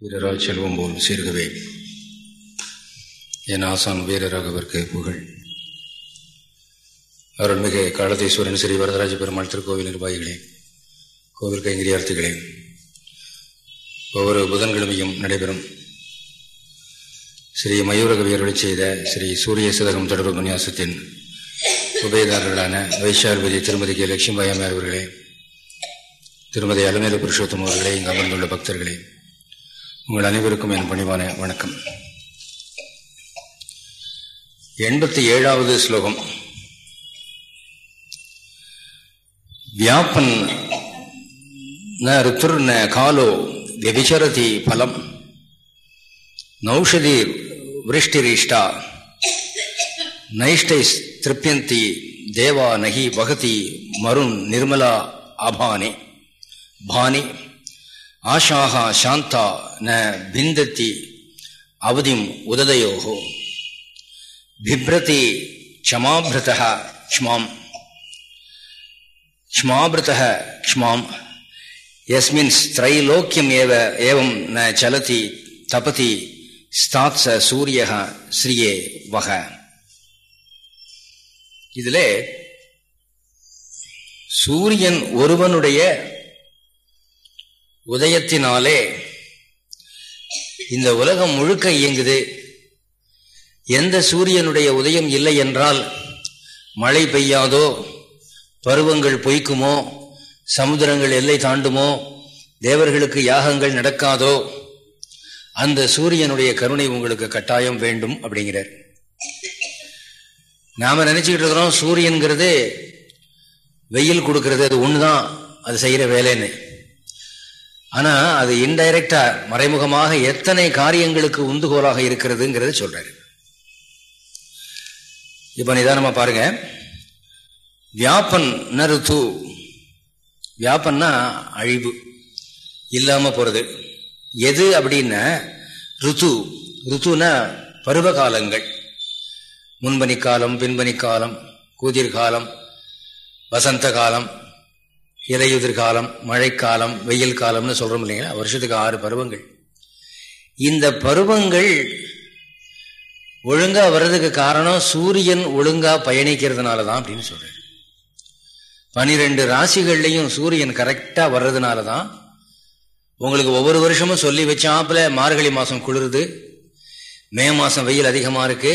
வீரராஜ் செல்வம் போல் சீர்கவே என் ஆசான் வீரராகவிற்கு புகழ் அருள்மிகு காலதீஸ்வரன் ஸ்ரீ வரதராஜ பெருமாள் திருக்கோவில் நிர்வாகிகளே கோவில் கைங்கரியார்த்திகளே ஒவ்வொரு புதன்கிழமையும் நடைபெறும் ஸ்ரீ மயூரக மயூரகவியர்களை செய்த ஸ்ரீ சூரிய சிதகம் தொடர்பு உபன்யாசத்தின் உபயதாரர்களான வைஷால்பதி திருமதி கே. லட்சுமி அவர்களே திருமதி அலமேலு புருஷோத்தம் அவர்களே இங்கு அமர்ந்துள்ள பக்தர்களே உங்கள் அனைவருக்கும் என் பணிவான வணக்கம். எண்பத்தி ஏழாவது ஸ்லோகம். வியாபன் ந ருத்துர் ந காலோ விவிச்சரதி பலம். நௌஷதி விருஷ்டிரீஷ்டா. நைஷ்டை திருப்பியந்தி தேவா நகி வகதி மருண் நிர்மலா அபானி. பானி. ஆஷாகா சாந்தா ந பிந்தத்தி அவதிம் உததயோகோ. பிப்ரதி க்ஷமாபிரதா க்ஷ்மாம். க்ஷ்மாபிரதா க்ஷ்மாம். எஸ்மின் ஸ்திரைலோக்கியம் ஏவ ஏவம் ந சலதி தபதி ஸ்தாத்ச சூரிய ஸ்ரீயே வக இதிலே சூரியன் ஒருவனுடைய உதயத்தினாலே இந்த உலகம் முழுக்க இயங்குது. எந்த சூரியனுடைய உதயம் இல்லை என்றால் மழை பெய்யாதோ பருவங்கள் பொய்க்குமோ சமுத்திரங்கள் எல்லை தாண்டுமோ தேவர்களுக்கு யாகங்கள் நடக்காதோ அந்த சூரியனுடைய கருணை உங்களுக்கு கட்டாயம் வேண்டும் அப்படிங்கிறார். நாம நினைச்சுக்கிட்டு இருக்கிறோம் சூரியன்கிறது வெயில் கொடுக்கறது அது ஒண்ணுதான் அது செய்யற வேலைன்னு. ஆனா அது இன்டைரக்டா மறைமுகமாக எத்தனை காரியங்களுக்கு உந்துகோலாக இருக்கிறதுங்கிறத சொல்றாரு. இப்ப நிதானமா பாருங்க. வியாபன் நருத்து. வியாபன்னா அழிவு. இல்லாம போறது. எது அப்படின்னா ருத்து. ருத்துனா பருவ காலங்கள் முன்பனி காலம் பின்பனி காலம் காலம் வசந்த காலம் இலையுதிர் காலம் மழைக்காலம் வெயில் காலம்னு சொல்றோம் இல்லைங்களா? வருஷத்துக்கு ஆறு பருவங்கள். இந்த பருவங்கள் ஒழுங்கா வர்றதுக்கு காரணம் சூரியன் ஒழுங்கா பயணிக்கிறதுனால தான் அப்படின்னு சொல்றாரு. பனிரெண்டு ராசிகள்லையும் சூரியன் கரெக்டா வர்றதுனால தான் உங்களுக்கு ஒவ்வொரு வருஷமும் சொல்லி வச்சாப்புல மார்கழி மாசம் குளிருது. மே மாசம் வெயில் அதிகமா இருக்கு.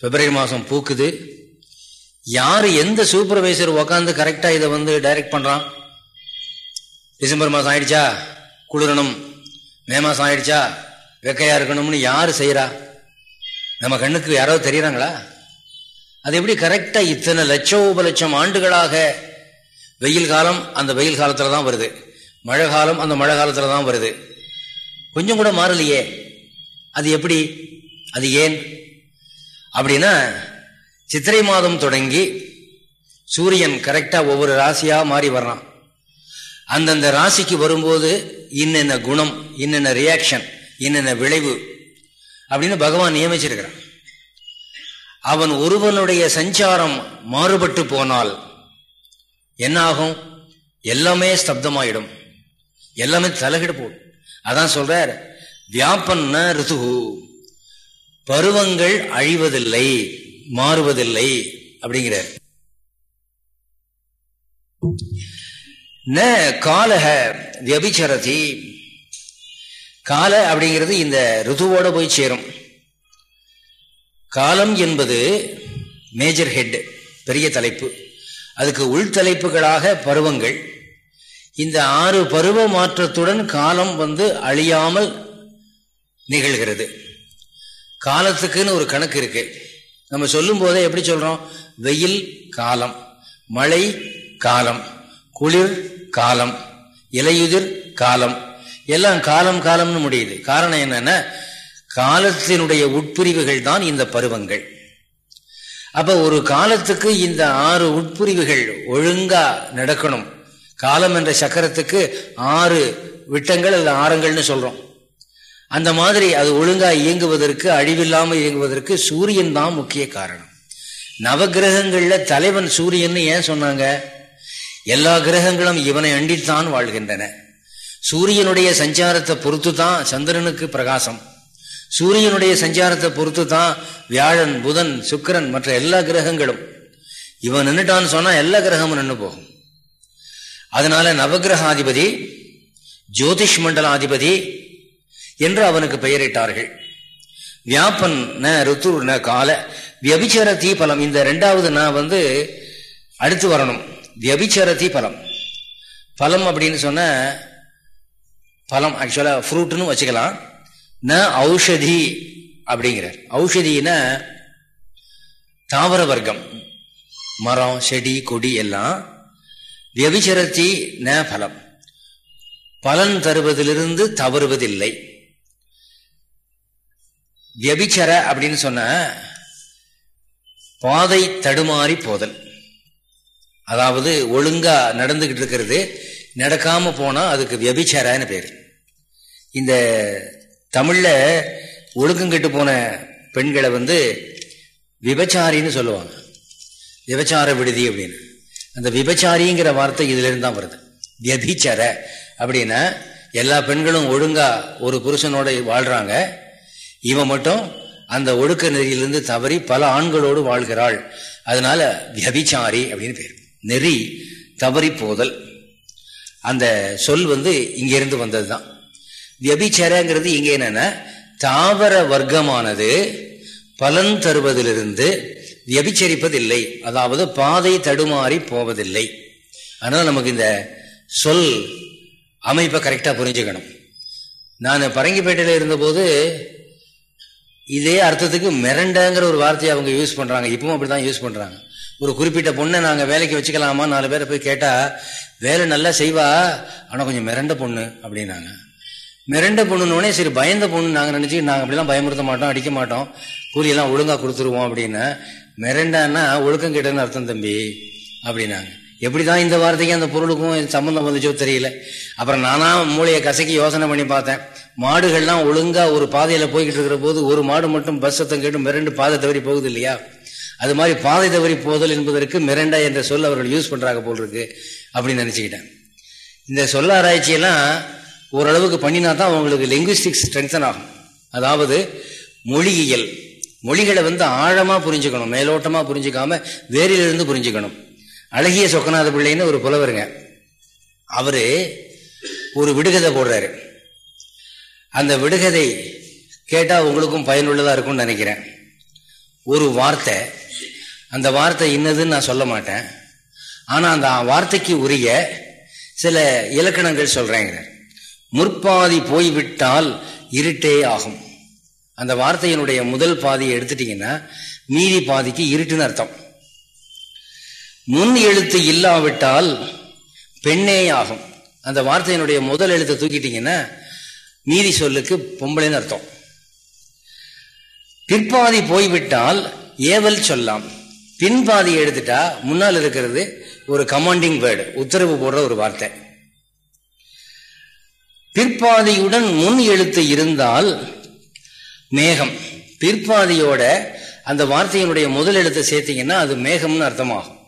பிப்ரவரி மாசம் பூக்குது. யாரு எந்த சூப்பர்வைசர் உக்காந்து கரெக்டா இதை வந்து டைரக்ட் பண்றான்? டிசம்பர் மாசம் ஆயிடுச்சா? குளிரணும். மே மாசம் ஆயிடுச்சா? வெக்கையா இருக்கணும்னு யாரு செய்யறா நம்ம கண்ணுக்கு யாராவது தெரியறாங்களா? அது எப்படி கரெக்டா இத்தனை லட்சம் லட்சம் ஆண்டுகளாக வெயில் காலம் அந்த வெயில் காலத்துல தான் வருது. மழை காலம் அந்த மழை காலத்துல தான் வருது. கொஞ்சம் கூட மாறலையே. அது எப்படி? அது ஏன்? அப்படின்னா சித்திரை மாதம் தொடங்கி சூரியன் கரெக்டாக ஒவ்வொரு ராசியாக மாறி வர்றான். அந்தந்த ராசிக்கு வரும்போது இன்னென்ன குணம் இன்னென்ன ரியாக்ஷன் இன்னென்ன விளைவு அப்படின்னு பகவான் நியமிச்சிருக்கிறான். அவன் ஒருவனுடைய சஞ்சாரம் மாறுபட்டு போனால் என்ன ஆகும் எல்லாமே ஸ்தப்தமாயிடும். எல்லாமே தலகிடு போடும். அதான் சொல்றார் வியாபன்ன ரிதுகு பருவங்கள் அழிவதில்லை. மாறுவதில்லை அப்படிங்கிறார். ந காலக வியபிச்சரதி. கால அப்படிங்கிறது இந்த ருதுவோட போய் சேரும். காலம் என்பது மேஜர் ஹெட் பெரிய தலைப்பு. அதுக்கு உள்தலைப்புகளாக பருவங்கள். இந்த ஆறு பருவ மாற்றத்துடன் காலம் வந்து அழியாமல் நிகழ்கிறது. காலத்துக்குன்னு ஒரு கணக்கு இருக்குது நம்ம சொல்லும் போதே எப்படி சொல்றோம்? வெயில் காலம் மழை காலம் குளிர் காலம் இலையுதிர் காலம். எல்லாம் காலம் காலம்னு முடியுது. காரணம் என்னன்னா காலத்தினுடைய உட்பிரிவுகள் தான் இந்த பருவங்கள். அப்ப ஒரு காலத்துக்கு இந்த ஆறு உட்பிரிவுகள் ஒழுங்கா நடக்கணும். காலம் என்ற சக்கரத்துக்கு ஆறு விட்டங்கள் அல்ல ஆரங்கள்னு சொல்றோம். அந்த மாதிரி அது ஒழுங்காக இயங்குவதற்கு அழிவில்லாமல் இயங்குவதற்கு சூரியன் தான் முக்கிய காரணம். நவகிரகங்களில் தலைவன் சூரியன் ஏன் சொன்னாங்க? எல்லா கிரகங்களும் இவனை அண்டித்தான் வாழ்கின்றன. சூரியனுடைய சஞ்சாரத்தை பொறுத்து தான் சந்திரனுக்கு பிரகாசம். சூரியனுடைய சஞ்சாரத்தை பொறுத்து தான் வியாழன் புதன் சுக்கரன் மற்ற எல்லா கிரகங்களும். இவன் நின்றுட்டான்னு சொன்னால் எல்லா கிரகமும் நின்று போகும். அதனால நவகிரகாதிபதி ஜோதிஷ் மண்டலாதிபதி என்று அவனுக்கு பெயரிட்டார்கள். வியாபன் ந ருத்து ந கால. வியபிச்சர தீபலம். இந்த ரெண்டாவது நான் வந்து அடுத்து வரணும். வியபிச்சர தீபலம். பலம் அப்படின்னு சொன்ன பழம் ஆக்சுவலா ஃப்ரூட்னு வச்சுக்கலாம். ந ஔஷதி அப்படிங்கிறார். ஔஷதினா தாவர வர்க்கம். மரம் செடி கொடி எல்லாம் வியபிச்சரத்தி ந பலம். பலன் தருவதிலிருந்து தவறுவதில்லை. வியபிச்சர அப்படின்னு சொன்ன பாதை தடுமாறி போதல். அதாவது ஒழுங்கா நடந்துகிட்டு இருக்கிறது நடக்காம போனா அதுக்கு வியபிச்சாரான்னு பேர். இந்த தமிழ்ல ஒழுக்கம் கெட்டு போன பெண்களை வந்து விபச்சாரின்னு சொல்லுவாங்க. விபச்சார விடுதி அப்படின்னு. அந்த விபச்சாரிங்கிற வார்த்தை இதுல இருந்து தான் வருது. வியபிச்சர அப்படின்னா எல்லா பெண்களும் ஒழுங்கா ஒரு புருஷனோட வாழ்றாங்க இவன் மட்டும் அந்த ஒழுக்க நெறியிலிருந்து தவறி பல ஆண்களோடு வாழ்கிறாள். அதனால வியபிச்சாரி அப்படின்னு பேர். நெறி தவறி போதல். அந்த சொல் வந்து இங்கிருந்து வந்தது தான் வியபிச்சாரங்கிறது இங்க என்னன்னா தாவர வர்க்கமானது பலன் தருவதிலிருந்து வியபிச்சரிப்பதில்லை அதாவது பாதை தடுமாறி போவதில்லை. அதனால நமக்கு இந்த சொல் அமைப்பை கரெக்டாக புரிஞ்சுக்கணும். நான் பரங்கிப்பேட்டையில் இருந்தபோது இதே அர்த்தத்துக்கு மிரண்டங்கிற ஒரு வார்த்தையை அவங்க யூஸ் பண்றாங்க. இப்பவும் அப்படிதான் யூஸ் பண்றாங்க. ஒரு குறிப்பிட்ட பொண்ணை நாங்கள் வேலைக்கு வச்சுக்கலாமா? நாலு பேரை போய் கேட்டால் வேலை நல்லா செய்வா ஆனால் கொஞ்சம் மிரண்ட பொண்ணு அப்படின்னாங்க. மிரண்ட பொண்ணுன்னொடனே சரி பயந்த பொண்ணு நாங்கள் நினச்சி நாங்கள் அப்படிலாம் பயமுறுத்த மாட்டோம் அடிக்க மாட்டோம். கூலியெல்லாம் ஒழுங்காக கொடுத்துருவோம் அப்படின்னு மிரண்டான்னா ஒழுக்கம் கேட்டேன்னு அர்த்தம் தம்பி அப்படின்னாங்க. எப்படிதான் இந்த வார்த்தைக்கு அந்த பொருளுக்கும் சம்மந்தம் வந்துச்சோ தெரியல. அப்புறம் நானா மூளையை கசக்கி யோசனை பண்ணி பார்த்தேன். மாடுகள்லாம் ஒழுங்கா ஒரு பாதையில போய்கிட்டு இருக்கிற போது ஒரு மாடு மட்டும் பஸ் சத்தம் கேட்டு மிரண்டு பாதை தவறி போகுது இல்லையா? அது மாதிரி பாதை தவறி போதல் என்பதற்கு மிரண்டா என்ற சொல் அவர்கள் யூஸ் பண்றாங்க போல் இருக்கு அப்படின்னு நினைச்சுக்கிட்டேன். இந்த சொல்ல ஆராய்ச்சியெல்லாம் ஓரளவுக்கு பண்ணினா தான் அவங்களுக்கு லிங்குவிஸ்டிக்ஸ் ஸ்ட்ரென்தன் ஆகும். அதாவது மொழியியல் மொழிகளை வந்து ஆழமா புரிஞ்சுக்கணும் மேலோட்டமா புரிஞ்சுக்காம வேரிலிருந்து புரிஞ்சுக்கணும். அழகிய சொக்கநாத பிள்ளைன்னு ஒரு புலவருங்க. அவரு ஒரு விடுகதை போடுறாரு. அந்த விடுகதை கேட்டால் உங்களுக்கும் பயனுள்ளதாக இருக்கும்னு நினைக்கிறேன். ஒரு வார்த்தை அந்த வார்த்தை இன்னதுன்னு நான் சொல்ல மாட்டேன். ஆனால் அந்த வார்த்தைக்கு உரிய சில இலக்கணங்கள் சொல்கிறேங்க முற்பாதி போய்விட்டால் இருட்டே ஆகும். அந்த வார்த்தையினுடைய முதல் பாதியை எடுத்துட்டீங்கன்னா மீதி பாதிக்கு இருட்டுன்னு அர்த்தம். முன் எழுத்து இல்லாவிட்டால் பெண்ணே ஆகும். அந்த வார்த்தையினுடைய முதல் எழுத்தை தூக்கிட்டீங்கன்னா மீதி சொல்லுக்கு பொம்பளைன்னு அர்த்தம். பிற்பாதி போய்விட்டால் ஏவல் சொல்லாம். பின்பாதி எடுத்துட்டா முன்னால் இருக்கிறது ஒரு கமாண்டிங் வேர்டு உத்தரவு போடுற ஒரு வார்த்தை. பிற்பாதியுடன் முன் எழுத்து இருந்தால் மேகம். பிற்பாதியோட அந்த வார்த்தையினுடைய முதல் எழுத்தை சேர்த்தீங்கன்னா அது மேகம்னு அர்த்தமாகும்.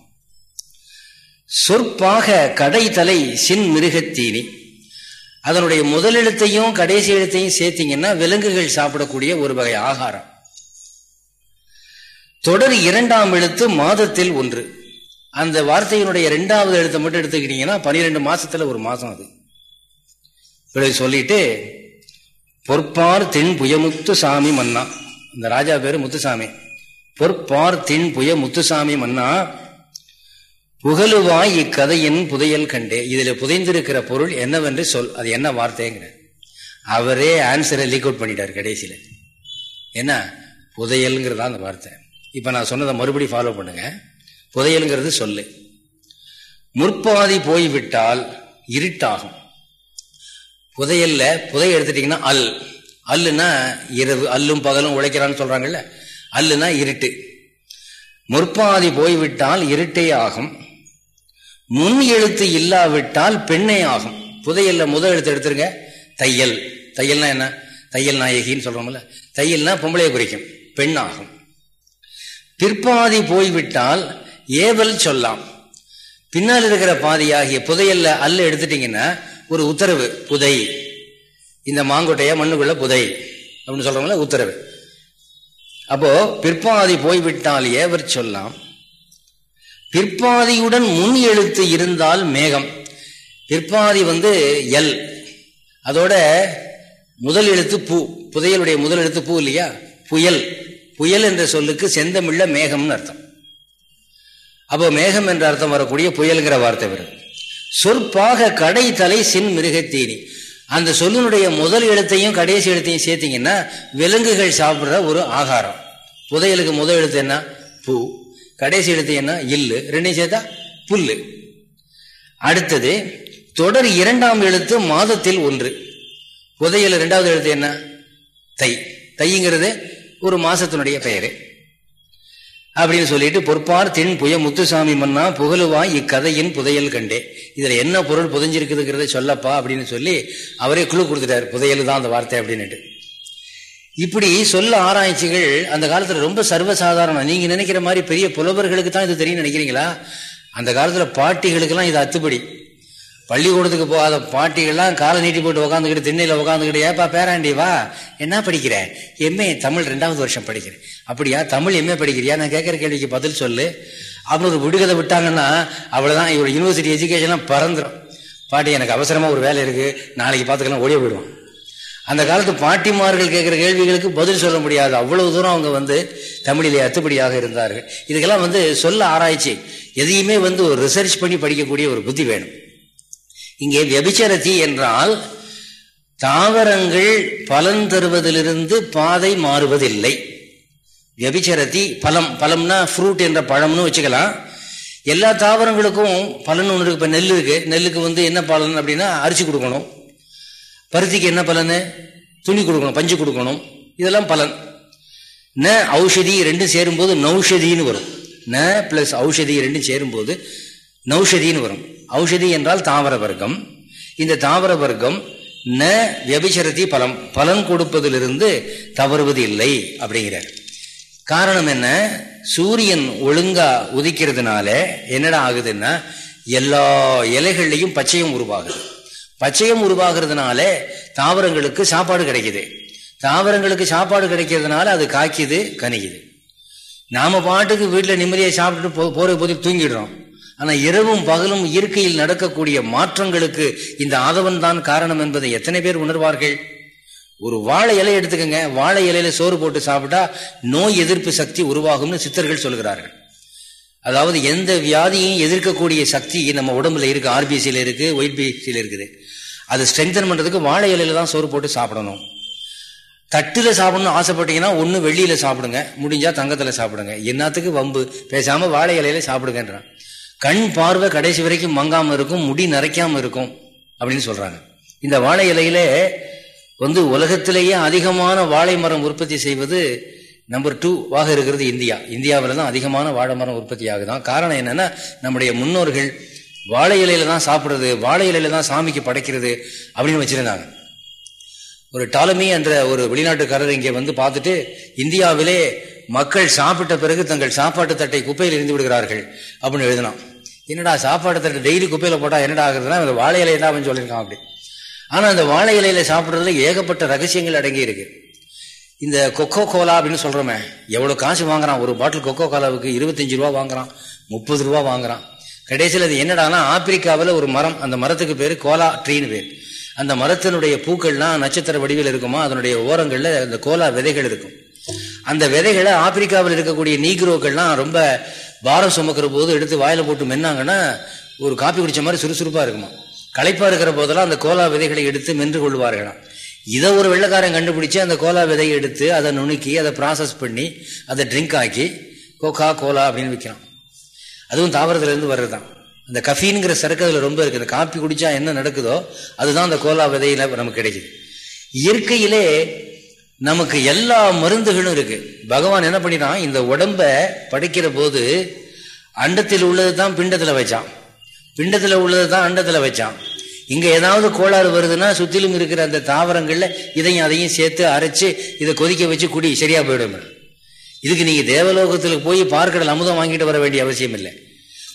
சொற்பாக கடை தலை சின் மிருகத்தீனி அதனுடைய முதல் எழுத்தையும் கடைசி எழுத்தையும் சேர்த்தீங்கன்னா விலங்குகள் சாப்பிடக்கூடிய ஒரு வகை ஆகாரம். தொடர் இரண்டாம் எழுத்து மாதத்தில் ஒன்று. அந்த வார்த்தையினுடைய இரண்டாவது எழுத்தை மட்டும் எடுத்துக்கிட்டீங்கன்னா பனிரெண்டு மாசத்துல ஒரு மாசம் அது. சொல்லிட்டு பொற்பார் தென் புயமுத்து சாமி மன்னா. இந்த ராஜா பேரு முத்துசாமி. பொற்பார் தென் புய முத்துசாமி மன்னா புகழுவாய் இக்கதையின் புதையல் கண்டே. இதுல புதைந்திருக்கிற பொருள் என்னவென்று சொல். அது என்ன வார்த்தைங்கிற அவரே ஆன்சரை லீக் அவுட் பண்ணிட்டார் கடைசியில். என்ன? புதையல்ங்கிறதா அந்த வார்த்தை. இப்போ நான் சொன்னதை மறுபடியும் ஃபாலோ பண்ணுங்க. புதையலுங்கிறது சொல்லு. முற்பாதி போய்விட்டால் இருட்டாகும். புதையல்ல புதைய எடுத்துட்டீங்கன்னா அல். அல்லுனா இரவு அல்லும் பகலும் உழைக்கிறான்னு சொல்றாங்கல்ல. அல்லுனா இருட்டு. முற்பாதி போய்விட்டால் இருட்டே ஆகும். முன் எழுத்து இல்லாவிட்டால் பெண்ணே ஆகும். புதையல்ல முதல் எழுத்து எடுத்துருங்க. தையல். தையல்னா என்ன? தையல் நாயகின்னு சொல்றோம்ல. தையல்னா பொம்பளையை குறிக்கும். பெண் ஆகும் பிற்பாதி போய்விட்டால் ஏவல் சொல்லாம். பின்னால் இருக்கிற பாதியாகிய புதையல்ல அல்ல எடுத்துட்டீங்கன்னா ஒரு உத்தரவு புதை. இந்த மாங்கொட்டைய மண்ணுக்குள்ள புதை. அப்படின்னு சொல்றவங்கள உத்தரவு. அப்போ பிற்பாதி போய்விட்டால் ஏவர் சொல்லாம். பிற்பாதியுடன் முன் எழுத்து இருந்தால் மேகம். பிற்பாதி வந்து எல். அதோட முதல் எழுத்து பூ. புதையலுடைய முதல் எழுத்து பூ இல்லையா? புயல். புயல் என்ற சொல்லுக்கு செந்தமிழ்ல மேகம்னு அர்த்தம். அப்போ மேகம் என்ற அர்த்தம் வரக்கூடிய புயல்கிற வார்த்தை வரும் சொற்பாக கடை தலை சின் மிருகத்தீனி அந்த சொல்லினுடைய முதல் எழுத்தையும் கடைசி எழுத்தையும் சேர்த்தீங்கன்னா விலங்குகள் சாப்பிட்ற ஒரு ஆகாரம். புதையலுக்கு முதல் எழுத்து என்ன? பூ. கடைசி எழுத்து என்ன? இல்லு. ரெண்டையும் சேர்த்தா புல்லு. அடுத்தது தொடர் இரண்டாம் எழுத்து மாதத்தில் ஒன்று. புதையல் இரண்டாவது எழுத்து என்ன? தை. தைங்கிறது ஒரு மாசத்தினுடைய பெயரு. அப்படின்னு சொல்லிட்டு பொற்பார் தென் புய முத்துசாமி மன்னா புகழுவாய் இக்கதையின் புதையல் கண்டே. இதுல என்ன பொருள் புதைஞ்சிருக்குதுங்கிறத சொல்லப்பா அப்படின்னு சொல்லி அவரே குழு கொடுத்துட்டார். புதையல் தான் அந்த வார்த்தை அப்படின்னுட்டு. இப்படி சொல்ல ஆராய்ச்சிகள் அந்த காலத்துல ரொம்ப சர்வசாதாரணம். நீங்க நினைக்கிற மாதிரி பெரிய புலவர்களுக்கு தான் இது தெரியும் நினைக்கிறீங்களா? அந்த காலத்துல பாட்டிகளுக்கெல்லாம் இது அத்துப்படி. பள்ளிக்கூடத்துக்கு போகாத பாட்டிகள்லாம் காலை நீட்டி போட்டு உட்காந்துக்கிட்டு திண்ணையில் உட்காந்துக்கிட்டு ஏப்பா பேராண்டி வா. என்ன படிக்கிற? எம்ஏ தமிழ் ரெண்டாவது வருஷம் படிக்கிறேன். அப்படியா? தமிழ் எம்ஏ படிக்கிறியா? நான் கேட்குற கேள்விக்கு பதில் சொல்லு. அப்படின்னு ஒரு விடுகதை விட்டாங்கன்னா அவ்வளோதான் இவர் யூனிவர்சிட்டி எஜுகேஷன்லாம் பறந்துடும் பாட்டி எனக்கு அவசரமாக ஒரு வேலை இருக்குது நாளைக்கு பார்த்துக்கலாம் ஓடிய போயிடுவான். அந்த காலத்து பாட்டிமார்கள் கேட்குற கேள்விகளுக்கு பதில் சொல்ல முடியாது. அவ்வளவு தூரம் அவங்க வந்து தமிழிலே அத்துப்படியாக இருந்தார்கள். இதுக்கெல்லாம் வந்து சொல்ல ஆராய்ச்சி. எதையுமே வந்து ஒரு ரிசர்ச் பண்ணி படிக்கக்கூடிய ஒரு புத்தி வேணும். இங்கே வியபிச்சரதி என்றால் தாவரங்கள் பலன் தருவதிலிருந்து பாதை மாறுவதில்லை. வியபிச்சரதி பழம் பழம்னா ஃப்ரூட் என்ற பழம்னு வச்சுக்கலாம். எல்லா தாவரங்களுக்கும் பலன் ஒன்று இருக்கு. இப்போ நெல் இருக்கு. நெல்லுக்கு வந்து என்ன பலன் அப்படின்னா அரிசி கொடுக்கணும். பருத்திக்கு என்ன பலன்? துணி கொடுக்கணும் பஞ்சு கொடுக்கணும். இதெல்லாம் பலன். ந ஔஷதி ரெண்டும் சேரும்போது நௌஷதின்னு வரும். ந பிளஸ் ஔஷதி ரெண்டும் சேரும்போது நௌஷதின்னு வரும். ஔஷதி என்றால் தாவர வர்க்கம். இந்த தாவர வர்க்கம் ந வியபிச்சரதி பலம். பலன் கொடுப்பதிலிருந்து தவறுவது இல்லை அப்படிங்கிறார். காரணம் என்ன? சூரியன் ஒழுங்கா உதிக்கிறதுனால என்னடா ஆகுதுன்னா எல்லா இலைகள்லையும் பச்சையும் உருவாகுது. பச்சையம் உருவாகிறதுனால தாவரங்களுக்கு சாப்பாடு கிடைக்குது. தாவரங்களுக்கு சாப்பாடு கிடைக்கிறதுனால அது காய்க்குது கனிக்குது. நாம பாட்டுக்கு வீட்டில் நிம்மதியை சாப்பிட்டுட்டு போ போற போது தூங்கிடுறோம். ஆனால் இரவும் பகலும் இயற்கையில் நடக்கக்கூடிய மாற்றங்களுக்கு இந்த ஆதவன் தான் காரணம் என்பதை எத்தனை பேர் உணர்வார்கள்? ஒரு வாழை இலை எடுத்துக்கோங்க. வாழை இலையில சோறு போட்டு சாப்பிட்டா நோய் எதிர்ப்பு சக்தி உருவாகும்னு சித்தர்கள் சொல்கிறார்கள். அதாவது எந்த வியாதியும் எதிர்க்கக்கூடிய சக்தி நம்ம உடம்புல இருக்கு ஆர்பிசியில இருக்கு ஒயிட் பிசியில இருக்குது. அது ஸ்ட்ரென்தன் பண்றதுக்கு வாழை இலையில தான் சோறு போட்டு சாப்பிடணும். தட்டுல சாப்பிடணும்னு ஆசைப்பட்டீங்கன்னா ஒண்ணு வெள்ளியில சாப்பிடுங்க முடிஞ்சா தங்கத்துல சாப்பிடுங்க. என்னத்துக்கு வம்பு? பேசாம வாழை இலையில சாப்பிடுங்கன்றான். கண் பார்வை கடைசி வரைக்கும் மங்காம இருக்கும் முடி நரைக்காம இருக்கும் அப்படின்னு சொல்றாங்க. இந்த வாழை இலையில வந்து உலகத்திலேயே அதிகமான வாழை மரம் உற்பத்தி செய்வது நம்பர் டூ வாக இருக்கிறது இந்தியா. இந்தியாவில் தான் அதிகமான வாழை மரம் உற்பத்தி ஆகுதான் காரணம் என்னன்னா நம்முடைய முன்னோர்கள் வாழை இலையில தான் சாப்பிட்றது வாழை இலையில தான் சாமிக்கு படைக்கிறது அப்படின்னு வச்சிருந்தாங்க. ஒரு டாலமி என்ற ஒரு வெளிநாட்டுக்காரர் இங்கே வந்து பார்த்துட்டு இந்தியாவிலே மக்கள் சாப்பிட்ட பிறகு தங்கள் சாப்பாட்டு தட்டை குப்பையில் இருந்து விடுகிறார்கள் அப்படின்னு எழுதினான். என்னடா சாப்பாடு தட்டை டெய்லி குப்பையில் போட்டால் என்னடா ஆகுதுன்னா அந்த வாழை இலையை தான் சொல்லியிருக்கான் அப்படி. ஆனால் அந்த வாழை இலையில சாப்பிட்றதுல ஏகப்பட்ட ரகசியங்கள் அடங்கி இருக்குது இந்த கொக்கோ கோலா அப்படின்னு சொல்றோமே எவ்வளவு காசு வாங்குறான்? ஒரு பாட்டில் கொக்கோ கோலாவுக்கு இருபத்தஞ்சு ரூபா வாங்குறான் முப்பது ரூபா வாங்குறான். கடைசியில் அது என்னடானா ஆப்பிரிக்காவில் ஒரு மரம் அந்த மரத்துக்கு பேர் கோலா ட்ரீன்னு பேர். அந்த மரத்தினுடைய பூக்கள்லாம் நட்சத்திர வடிவில் இருக்குமா? அதனுடைய ஓரங்களில் அந்த கோலா விதைகள் இருக்கும். அந்த விதைகளை ஆப்பிரிக்காவில் இருக்கக்கூடிய நீக்ரோக்கள்லாம் ரொம்ப பாரம் சுமக்கிற போது எடுத்து வாயில போட்டு மென்னாங்கன்னா ஒரு காப்பி குடிச்ச மாதிரி சுறுசுறுப்பா இருக்குமா? களைப்பா இருக்கிற போதெல்லாம் அந்த கோலா விதைகளை எடுத்து மென்று கொள்வார்களாம். இதை ஒரு வெள்ளக்காரன் கண்டுபிடிச்சு அந்த கோலா விதையை எடுத்து அதை நுணுக்கி அதை ப்ராசஸ் பண்ணி அதை ட்ரிங்க் ஆக்கி கோகா கோலா அப்படின்னு விற்கிறான். அதுவும் தாவரத்துலேருந்து வர்றது தான் அந்த கஃபீனுங்கிற சரக்கு அதில் ரொம்ப இருக்குது அந்த காப்பி குடித்தா என்ன நடக்குதோ அதுதான் அந்த கோலா விதையில் நமக்கு கிடைக்குது. இயற்கையிலே நமக்கு எல்லா மருந்துகளும் இருக்கு. பகவான் என்ன பண்ணினான் இந்த உடம்ப படைக்கிற போது அண்டத்தில் உள்ளது தான் பிண்டத்தில் வச்சான். பிண்டத்தில் உள்ளது தான் அண்டத்தில் வச்சான். இங்க ஏதாவது கோளாறு வருதுன்னா சுத்திலும் இருக்கிற அந்த தாவரங்கள்ல இதையும் அதையும் சேர்த்து அரைச்சு இதை கொதிக்க வச்சு குடி சரியா போயிடும். இதுக்கு நீங்க தேவலோகத்தில் போய் பார்க்கடல் அமுதம் வாங்கிட்டு வர வேண்டிய அவசியம் இல்லை.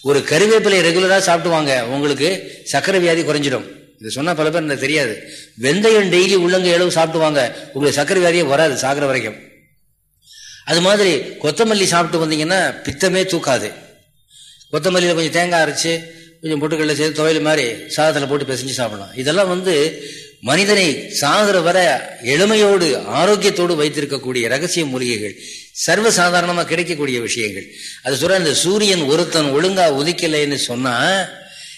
ஒரு கருவேப்பிலை ரெகுலரா சாப்பிட்டு வாங்க உங்களுக்கு சக்கரை வியாதி குறைஞ்சிடும். இது சொன்னா பல பேர் எனக்கு தெரியாது. வெந்தயம் டெய்லி உள்ளங்க எளவு சாப்பிட்டுவாங்க? உங்களுக்கு சக்கரை வியாதியே வராது சாகிற வரைக்கும். அது மாதிரி கொத்தமல்லி சாப்பிட்டு வந்தீங்கன்னா பித்தமே தூக்காது. கொத்தமல்லியில் கொஞ்சம் தேங்காய் அரைச்சி கொஞ்சம் பொட்டுக்கடலை சேர்த்து துவையல் மாதிரி சாதத்தில் போட்டு பிசைஞ்சு சாப்பிடலாம். இதெல்லாம் வந்து மனிதனை சாகிற வர எளிமையோடு ஆரோக்கியத்தோடு வைத்திருக்கக்கூடிய ரகசிய மூலிகைகள். சர்வசாதாரணமாக கிடைக்கக்கூடிய விஷயங்கள். அது சொல்ற இந்த சூரியன் ஒருத்தன் ஒழுங்கா உதிக்கலைன்னு சொன்னா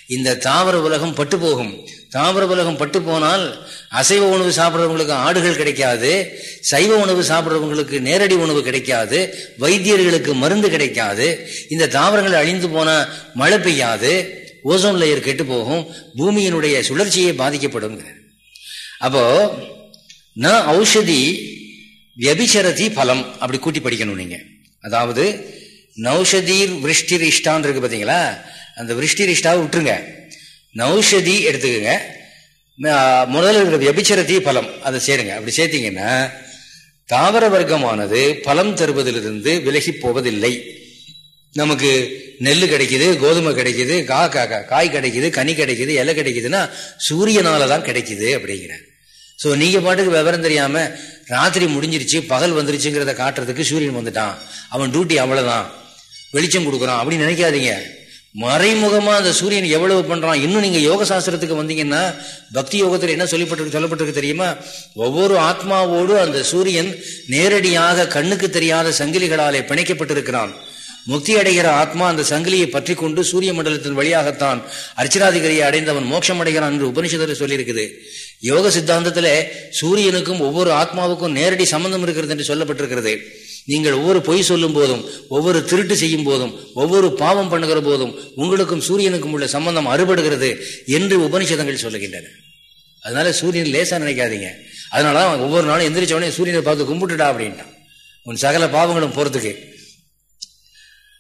இந்த தாவர உலகம் பட்டு போகும். தாவர உலகம் பட்டு போனால் அசைவ உணவு சாப்பிட்றவங்களுக்கு ஆடுகள் கிடைக்காது சைவ உணவு சாப்பிட்றவங்களுக்கு நேரடி உணவு கிடைக்காது வைத்தியர்களுக்கு மருந்து கிடைக்காது. இந்த தாவரங்கள் அழிந்து போனால் மழை பெய்யாது. ஓசோன் லேயர் கெட்டு போகும் பூமியினுடைய சுழற்சியை பாதிக்கப்படும் அப்போ ந ஔஷதி வியபிச்சரதி பலம் அப்படி கூட்டி படிக்கணும் நீங்க. அதாவது நௌஷதீர் விருஷ்டிர் இஷ்டான் இருக்கு பார்த்தீங்களா அந்த விருஷ்டிர் இஷ்டாவை விட்டுருங்க நௌஷதி எடுத்துக்கோங்க. முதல்ல இருக்கிற வியபிச்சரதி பலம் அதை சேருங்க. அப்படி சேர்த்தீங்கன்னா தாவர வர்க்கமானது பலம் தருவதிலிருந்து விலகி போவதில்லை. நமக்கு நெல் கிடைக்குது கோதுமை கிடைக்குது கா காய் கிடைக்குது கனி கிடைக்குது இலை கிடைக்குதுன்னா சூரியனால தான் கிடைக்குது அப்படிங்கிற. ஸோ நீங்கள் பாட்டுக்கு விவரம் தெரியாமல் ராத்திரி முடிஞ்சிருச்சு பகல் வந்துருச்சுங்கிறத காட்டுறதுக்கு சூரியன் வந்துட்டான். அவன் டியூட்டி அவ்வளோதான் வெளிச்சம் கொடுக்குறான் அப்படின்னு நினைக்காதீங்க. மறைமுகமாக அந்த சூரியன் எவ்வளவு பண்ணுறான் இன்னும் நீங்கள் யோக சாஸ்திரத்துக்கு வந்தீங்கன்னா பக்தி யோகத்தில் என்ன சொல்லப்பட்டிருக்கு சொல்லப்பட்டிருக்கு தெரியுமா? ஒவ்வொரு ஆத்மாவோடு அந்த சூரியன் நேரடியாக கண்ணுக்கு தெரியாத சங்கிலிகளாலே பிணைக்கப்பட்டிருக்கிறான். முக்தி அடைகிற ஆத்மா அந்த சங்கிலியை பற்றி கொண்டு சூரிய மண்டலத்தின் வழியாகத்தான் அர்ச்சனாதிகாரியை அடைந்தவன் மோட்சம் அடைகிறான் என்று உபனிஷத்தில் சொல்லியிருக்குது. யோக சித்தாந்தத்தில் சூரியனுக்கும் ஒவ்வொரு ஆத்மாவுக்கும் நேரடி சம்பந்தம் இருக்கிறது என்று சொல்லப்பட்டிருக்கிறது. நீங்கள் ஒவ்வொரு பொய் சொல்லும் போதும் ஒவ்வொரு திருட்டு செய்யும் போதும் ஒவ்வொரு பாவம் பண்ணுகிற போதும் உங்களுக்கும் சூரியனுக்கும் உள்ள சம்பந்தம் அறுபடுகிறது என்று உபனிஷதங்கள் சொல்லுகின்றன. அதனால சூரியன் லேசா நினைக்காதீங்க. அதனால ஒவ்வொரு நாளும் எந்திரிச்சவனே சூரியனை பார்த்து கும்பிட்டுடா அப்படின்ட்டான். உன் சகல பாவங்களும் போறதுக்கு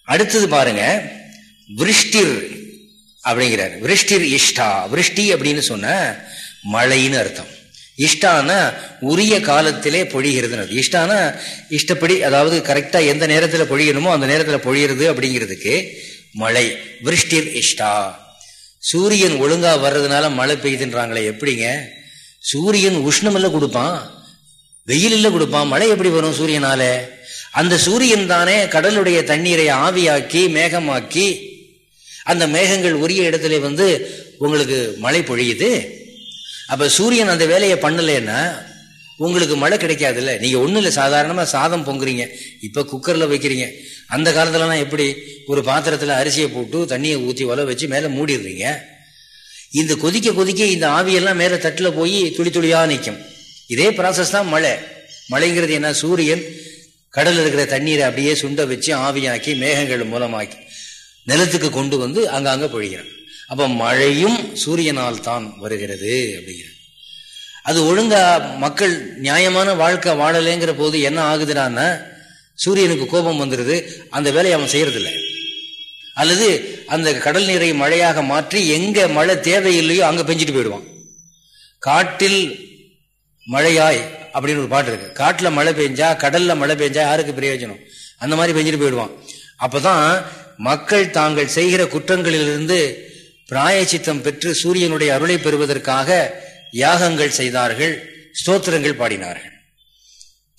அடுத்தது பாருங்க விருஷ்டிர் அப்படிங்கிறார். விருஷ்டிர் இஷ்டா. விருஷ்டி அப்படின்னு சொன்ன மழைன்னு அர்த்தம். இஷ்டானா உரிய காலத்திலே பொழிகிறது இஷ்டானா இஷ்டப்படி அதாவது கரெக்டா எந்த நேரத்தில் பொழியணுமோ அந்த நேரத்தில் பொழியிறது அப்படிங்கிறதுக்கு மழை விருஷ்டிர் இஷ்டா. சூரியன் ஒழுங்கா வர்றதுனால மழை பெய்யுதுன்றாங்களே எப்படிங்க? சூரியன் உஷ்ணம் கொடுப்பான். வெயில் இல்லை கொடுப்பான். மழை எப்படி வரும் சூரியனால? அந்த சூரியன் தானே கடலுடைய தண்ணீரை ஆவியாக்கி மேகமாக்கி அந்த மேகங்கள் உரிய இடத்துல வந்து உங்களுக்கு மழை பொழியுது. அப்ப சூரியன் அந்த வேலையை பண்ணலன்னா உங்களுக்கு மழை கிடைக்காதுல்ல. நீங்க ஒண்ணு இல்லை சாதாரணமா சாதம் பொங்குறீங்க. இப்ப குக்கர்ல வைக்கிறீங்க. அந்த காலத்துலலாம் எப்படி? ஒரு பாத்திரத்துல அரிசியை போட்டு தண்ணியை ஊற்றி வலை வச்சு மேல மூடிடுறீங்க. இந்த கொதிக்க கொதிக்க இந்த ஆவியெல்லாம் மேல தட்டுல போய் துளி துளியா நிற்கும். இதே ப்ராசஸ் தான் மழை. மழைங்கிறது என்ன? சூரியன் கடல் இருக்கிற தண்ணீரை அப்படியே சுண்ட வச்சு ஆவியாக்கி மேகங்கள் மூலமாக்கி நிலத்துக்கு கொண்டு வந்து அங்காங்க பொழிகிறான். அப்ப மழையும் சூரியனால் தான் வருகிறது அப்படிங்கிற அது ஒழுங்கா மக்கள் நியாயமான வாழ்க்கை வாழலைங்கிற போது என்ன ஆகுதுடான்னா சூரியனுக்கு கோபம் வந்துடுது அந்த வேலையை அவன் செய்யறதில்லை. அல்லது அந்த கடல் நீரை மழையாக மாற்றி எங்க மழை தேவையில்லையோ அங்க பெஞ்சிட்டு போயிடுவான். காட்டில் மழையாய் அப்படின்னு ஒரு பாட்டு இருக்கு. காட்டுல மழை பெஞ்சா கடல்ல மழை பெஞ்சா யாருக்கு பிரயோஜனம்? அந்த மாதிரி பெஞ்சிட்டு போயிடுவான். அப்பதான் மக்கள் தாங்கள் செய்கிற குற்றங்களிலிருந்து பிராயச்சித்தம் பெற்று சூரியனுடைய அருளை பெறுவதற்காக யாகங்கள் செய்தார்கள் ஸ்தோத்திரங்கள் பாடினார்கள்.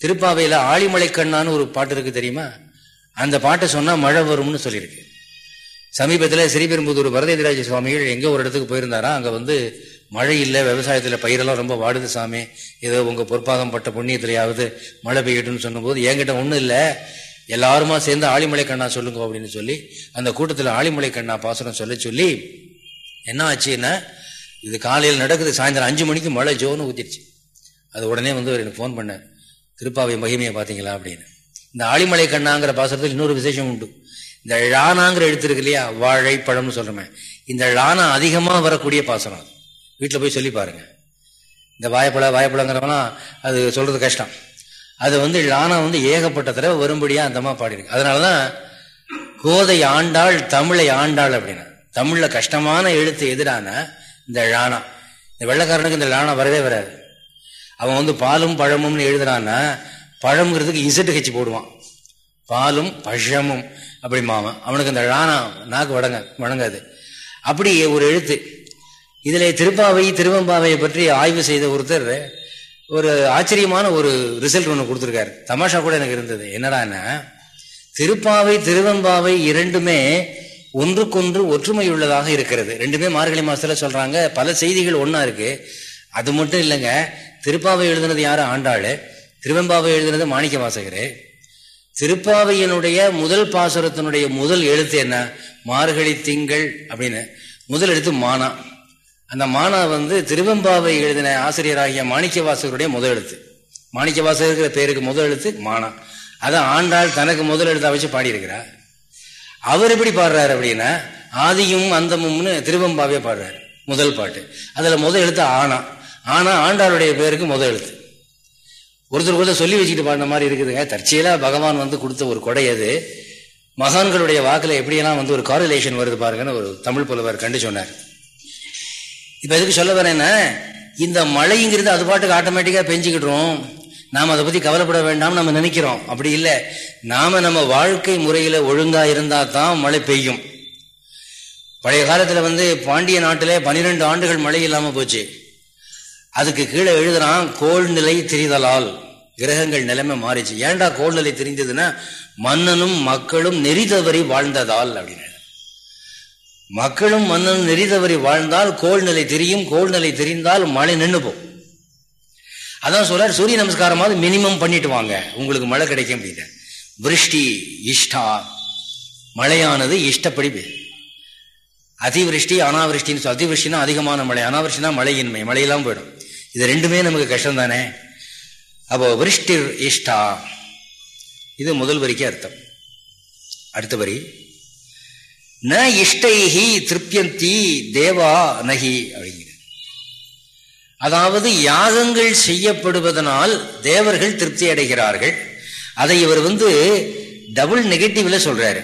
திருப்பாவையில ஆழிமலை கண்ணான்னு ஒரு பாட்டு இருக்கு தெரியுமா? அந்த பாட்டை சொன்னா மழை வரும்னு சொல்லியிருக்கு. சமீபத்தில் ஸ்ரீபெரும்புதூர் வரதேந்திராஜ சுவாமிகள் எங்க ஒரு இடத்துக்கு போயிருந்தாரா? அங்க வந்து மழை இல்லை விவசாயத்தில் பயிரெல்லாம் ரொம்ப வாடுது சாமி. ஏதோ உங்கள் பொற்பாகம் பட்ட புண்ணியத்திலேயாவது மழை பெய்யட்டும்னு சொன்னபோது என்கிட்ட ஒன்றும் இல்லை. எல்லாருமா சேர்ந்து ஆழிமலை கண்ணா சொல்லுங்க அப்படின்னு சொல்லி அந்த கூட்டத்தில் ஆழிமலை கண்ணா பாசனம் சொல்ல சொல்லி என்ன ஆச்சுன்னா இது காலையில் நடக்குது சாயந்தரம் அஞ்சு மணிக்கு மழை ஜோன்னு ஊத்திடுச்சு. அது உடனே வந்து அவர் எனக்கு ஃபோன் பண்ண திருப்பாவை மகிமையை பார்த்தீங்களா அப்படின்னு. இந்த ஆழிமலை கண்ணாங்கிற பாசனத்தில் இன்னொரு விசேஷம் உண்டு. இந்த ழானாங்கிற எழுத்து இருக்கு இல்லையா? வாழைப்பழம்னு சொல்கிறோமே இந்த ழானா அதிகமாக வரக்கூடிய பாசனம் வீட்டில் போய் சொல்லி பாருங்க. இந்த வாய்ப்பழ வாய்ப்பழங்கிறவங்களாம் அது சொல்றது கஷ்டம். அது வந்து லானா வந்து ஏகப்பட்ட தடவை வரும்படியா அந்தமா பாடிருக்கு அதனாலதான் கோதை ஆண்டாள் தமிழை ஆண்டாள் அப்படின்னா தமிழ்ல கஷ்டமான எழுத்து எதிரான இந்த ழானா இந்த வெள்ளக்காரனுக்கு இந்த லானா வரவே வராது. அவன் வந்து பாலும் பழமும்னு எழுதுறான்னா பழம்ங்கிறதுக்கு இசட்டு கட்சி போடுவான். பாலும் பழமும் அப்படிமாவன் அவனுக்கு இந்த ழானா நாக்கு வடங்க வணங்காது. அப்படி ஒரு எழுத்து இதில் திருப்பாவை திருவம்பாவையை பற்றி ஆய்வு செய்த ஒருத்தர் ஒரு ஆச்சரியமான ஒரு ரிசல்ட் ஒன்று கொடுத்துருக்காரு. தமாஷா கூட எனக்கு இருந்தது. என்னடான்னா திருப்பாவை திருவம்பாவை இரண்டுமே ஒன்றுக்கொன்று ஒற்றுமை உள்ளதாக இருக்கிறது. ரெண்டுமே மார்கழி மாசத்துல சொல்றாங்க. பல செய்திகள் ஒன்னா இருக்கு. அது மட்டும் இல்லைங்க. திருப்பாவை எழுதுனது யாரு? ஆண்டாள். திருவெம்பாவை எழுதுனது மாணிக்க வாசகர். திருப்பாவையினுடைய முதல் பாசுரத்தினுடைய முதல் எழுத்து என்ன? மார்கழி திங்கள் அப்படின்னு. முதல் எழுத்து மானா. அந்த மானா வந்து திருவெம்பாவை எழுதின ஆசிரியராகிய மாணிக்க வாசகருடைய முதல் மாணிக்க பேருக்கு முதல் எழுத்து மானா. அதான் ஆண்டாள் தனக்கு முதலெழுத்தா வச்சு பாடியிருக்கிறார் அவர் எப்படி பாடுறாரு அப்படின்னா ஆதியும் அந்தமும்னு திருவம்பாவே பாடுறாரு முதல் பாட்டு. அதில் முதல் எழுத்து ஆனா. ஆனா ஆண்டாளுடைய பேருக்கு முதல் எழுத்து. ஒருத்தர் கூட சொல்லி வச்சுக்கிட்டு பாடின மாதிரி இருக்குதுங்க. தற்செயலாக பகவான் வந்து கொடுத்த ஒரு கொடை அது மகான்களுடைய வாக்கில் எப்படியெல்லாம் வந்து ஒரு காரிலேஷன் வருது பாருங்கன்னு ஒரு தமிழ் புலவர் கண்டு சொன்னார். இப்ப எதுக்கு சொல்ல வரேன்னா இந்த மழைங்கிறது அது பாட்டுக்கு ஆட்டோமேட்டிக்காக பெஞ்சுக்கிட்டுரும் நாம் அதை பற்றி கவலைப்பட வேண்டாம் நம்ம நினைக்கிறோம். அப்படி இல்லை. நாம நம்ம வாழ்க்கை முறையில் ஒழுங்காக இருந்தால் தான் மழை பெய்யும். பழைய காலத்தில் வந்து பாண்டிய நாட்டிலே பனிரெண்டு ஆண்டுகள் மழை இல்லாமல் போச்சு. அதுக்கு கீழே எழுதுறான் கோள்நிலை திரிதலால். கிரகங்கள் நிலைமை மாறிச்சு. ஏன்டா கோள்நிலை தெரிந்ததுன்னா மன்னனும் மக்களும் நெறி தவறி வாழ்ந்ததால் அப்படின்னு மக்களும் மன்னனும் நெறி தவறி வாழ்ந்தால் கோள்நிலை தெரியும் கோள்நிலை தெரிந்தால் மழை நின்று போகும். அதான் சொல்றார் சூரிய நமஸ்காரமாவது மினிமம் பண்ணிட்டு வாங்க. உங்களுக்கு மழை கிடைக்கும் அப்படின்னு விருஷ்டி இஷ்டா மழையானது இஷ்டப்படி அதிவிருஷ்டி அனாவிருஷ்டின்னு அதிவிருஷ்டினா அதிகமான மழை அனாவிருஷ்டினா மழையின்மை மழையெல்லாம் போயிடும். இது ரெண்டுமே நமக்கு கஷ்டம் தானே அப்போ விருஷ்டிர் இஷ்டா. இது முதல் வரிக்கு அர்த்தம். அடுத்த வரி. ந இஷ்டைஹி திருப்தியந்தி தேவா நகி அப்படிங்கிற அதாவது யாகங்கள் செய்யப்படுவதனால் தேவர்கள் திருப்தி அடைகிறார்கள். அதை இவர் வந்து டபுள் நெகட்டிவ்ல சொல்றாரு.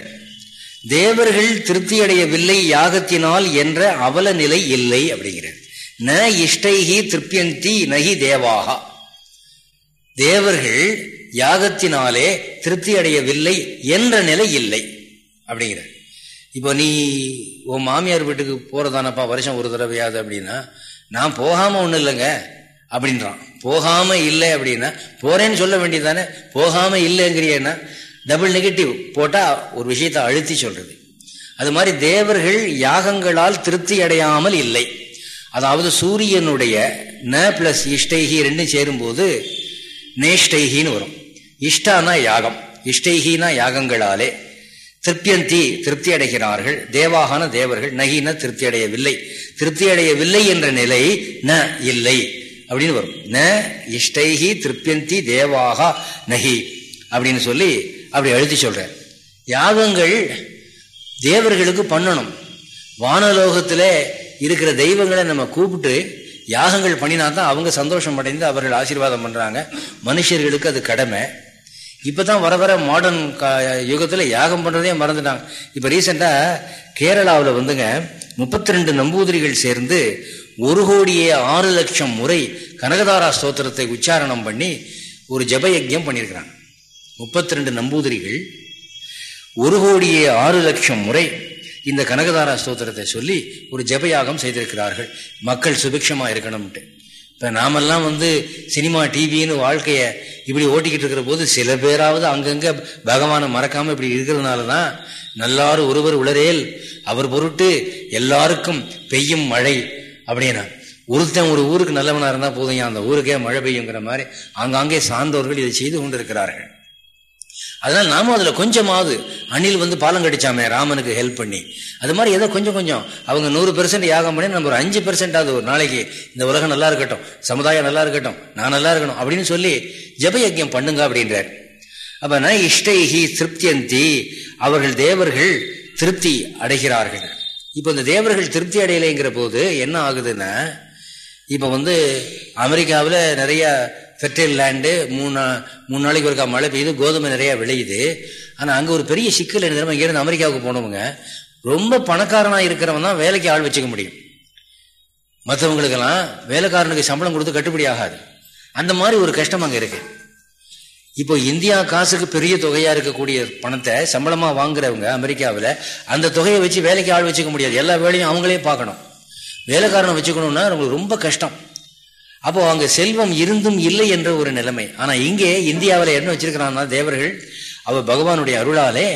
தேவர்கள் திருப்தி அடையவில்லை யாகத்தினால் என்ற அவல நிலை இல்லை அப்படிங்கிறார். ந இஷ்டைஹி திருப்தியந்தி நகி தேவாகா. தேவர்கள் யாகத்தினாலே திருப்தி அடையவில்லை என்ற நிலை இல்லை அப்படிங்கிற இப்போ நீ உன் மாமியார் வீட்டுக்கு போறதானப்பா வருஷம் ஒரு தடவையாது அப்படின்னா நான் போகாம ஒன்றும் இல்லைங்க அப்படின்றான். போகாம இல்லை அப்படின்னா போறேன்னு சொல்ல வேண்டியதானே போகாம இல்லைங்கிறியன்னா டபுள் நெகட்டிவ் போட்டால் ஒரு விஷயத்தை அழுத்தி சொல்றது. அது மாதிரி தேவர்கள் யாகங்களால் திருப்தி அடையாமல் இல்லை. அதாவது சூரியனுடைய ந பிளஸ் இஷ்டைகி ரெண்டும் சேரும்போது நேஷ்டைகின்னு வரும். இஷ்டானா யாகம் இஷ்டைகினா யாகங்களாலே. திருப்தியந்தி திருப்தி அடைகிறார்கள் தேவாகான தேவர்கள் நகின திருப்தி அடையவில்லை திருப்தி அடையவில்லை என்ற நிலை ந இல்லை. அப்படின்னு வரும். ந இஷ்டைகி திருப்தியந்தி தேவாகா நகி அப்படின்னு சொல்லி அப்படி எழுதி சொல்ற யாகங்கள் தேவர்களுக்கு பண்ணணும். வானலோகத்தில் இருக்கிற தெய்வங்களை நம்ம கூப்பிட்டு யாகங்கள் பண்ணினா தான் அவங்க சந்தோஷம் அடைந்து அவர்கள் ஆசீர்வாதம் பண்ணுறாங்க மனுஷர்களுக்கு அது கடமை. இப்பதான் வர வர மாடர்ன் யுகத்துல யாகம் பண்றதே மறந்துட்டாங்க. இப்ப ரீசெண்டா கேரளாவில் வந்துங்க முப்பத்தி ரெண்டு நம்பூதிரிகள் சேர்ந்து ஒரு கோடியே ஆறு லட்சம் முறை கனகதாரா ஸ்தோத்திரத்தை உச்சாரணம் பண்ணி ஒரு ஜபயஜம் பண்ணியிருக்கிறாங்க. முப்பத்தி ரெண்டு நம்பூதிரிகள் ஒரு கோடியே ஆறு லட்சம் முறை இந்த கனகதாரா ஸ்தோத்திரத்தை சொல்லி ஒரு ஜபயாகம் செய்திருக்கிறார்கள். மக்கள் சுபிக்ஷமாக இருக்கணும்ட்டு. இப்போ நாமெல்லாம் வந்து சினிமா டிவின்னு வாழ்க்கையை இப்படி ஓட்டிக்கிட்டு இருக்கிற போது சில பேராவது அங்கங்கே பகவானை மறக்காமல் இப்படி இருக்கிறதுனால தான் நல்லாரும் ஒருவர் உளரேல். அவர் பொருட்டு எல்லாருக்கும் பெய்யும் மழை அப்படின்னா ஒருத்தன் ஒரு ஊருக்கு நல்லவனாக இருந்தால் போதும் அந்த ஊருக்கே மழை பெய்யுங்கிற மாதிரி ஆங்காங்கே சார்ந்தவர்கள் இதை செய்து கொண்டிருக்கிறார்கள். அதனால நாமும் அதுல கொஞ்சமாவது அணில் வந்து பாலம் கடிச்சாமே ராமனுக்கு ஹெல்ப் பண்ணி. அது மாதிரி ஏதோ கொஞ்சம் கொஞ்சம். அவங்க நூறு பெர்சன்ட் யாகம் பண்ணி நம்ம ஒரு அஞ்சு பெர்சென்டாவது ஒரு நாளைக்கு இந்த உலகம் நல்லா இருக்கட்டும் சமுதாயம் நல்லா இருக்கட்டும் நான் நல்லா இருக்கணும் அப்படின்னு சொல்லி ஜபயஜம் பண்ணுங்க அப்படின்றார். அப்ப ந இஷ்டைஹி திருப்தியந்தி அவர்கள் தேவர்கள் திருப்தி அடைகிறார்கள். இப்போ இந்த தேவர்கள் திருப்தி அடையலைங்கிற போது என்ன ஆகுதுன்னா இப்போ வந்து அமெரிக்காவில் நிறைய ஃபெர்டைல் லேண்டு மூணு மூணு நாளைக்கு ஒருக்கா மழை பெய்யுது கோதுமை நிறையா விளையுது. ஆனால் அங்கே ஒரு பெரிய சிக்கல் என்ன தெரியுமா? இங்கேருந்து அமெரிக்காவுக்கு போனவங்க ரொம்ப பணக்காரனாக இருக்கிறவன் தான் வேலைக்கு ஆள் வச்சுக்க முடியும். மற்றவங்களுக்கெல்லாம் வேலைக்காரனுக்கு சம்பளம் கொடுத்து கட்டுப்படி ஆகாது. அந்த மாதிரி ஒரு கஷ்டம் அங்கே இருக்கு. இப்போ இந்தியா காசுக்கு பெரிய தொகையாக இருக்கக்கூடிய பணத்தை சம்பளமாக வாங்குறவங்க அமெரிக்காவில் அந்த தொகையை வச்சு வேலைக்கு ஆள் வச்சுக்க முடியாது. எல்லா வேலையும் அவங்களே பார்க்கணும். வேலைக்காரனை வச்சுக்கணும்னா அவங்களுக்கு ரொம்ப கஷ்டம். அப்போ அங்க செல்வம் இருந்தும் இல்லை என்ற ஒரு நிலைமை. ஆனா இங்கே இந்தியாவில் என்ன வச்சிருக்கிறான்னா தேவர்கள் அவ பகவானுடைய அருளாலே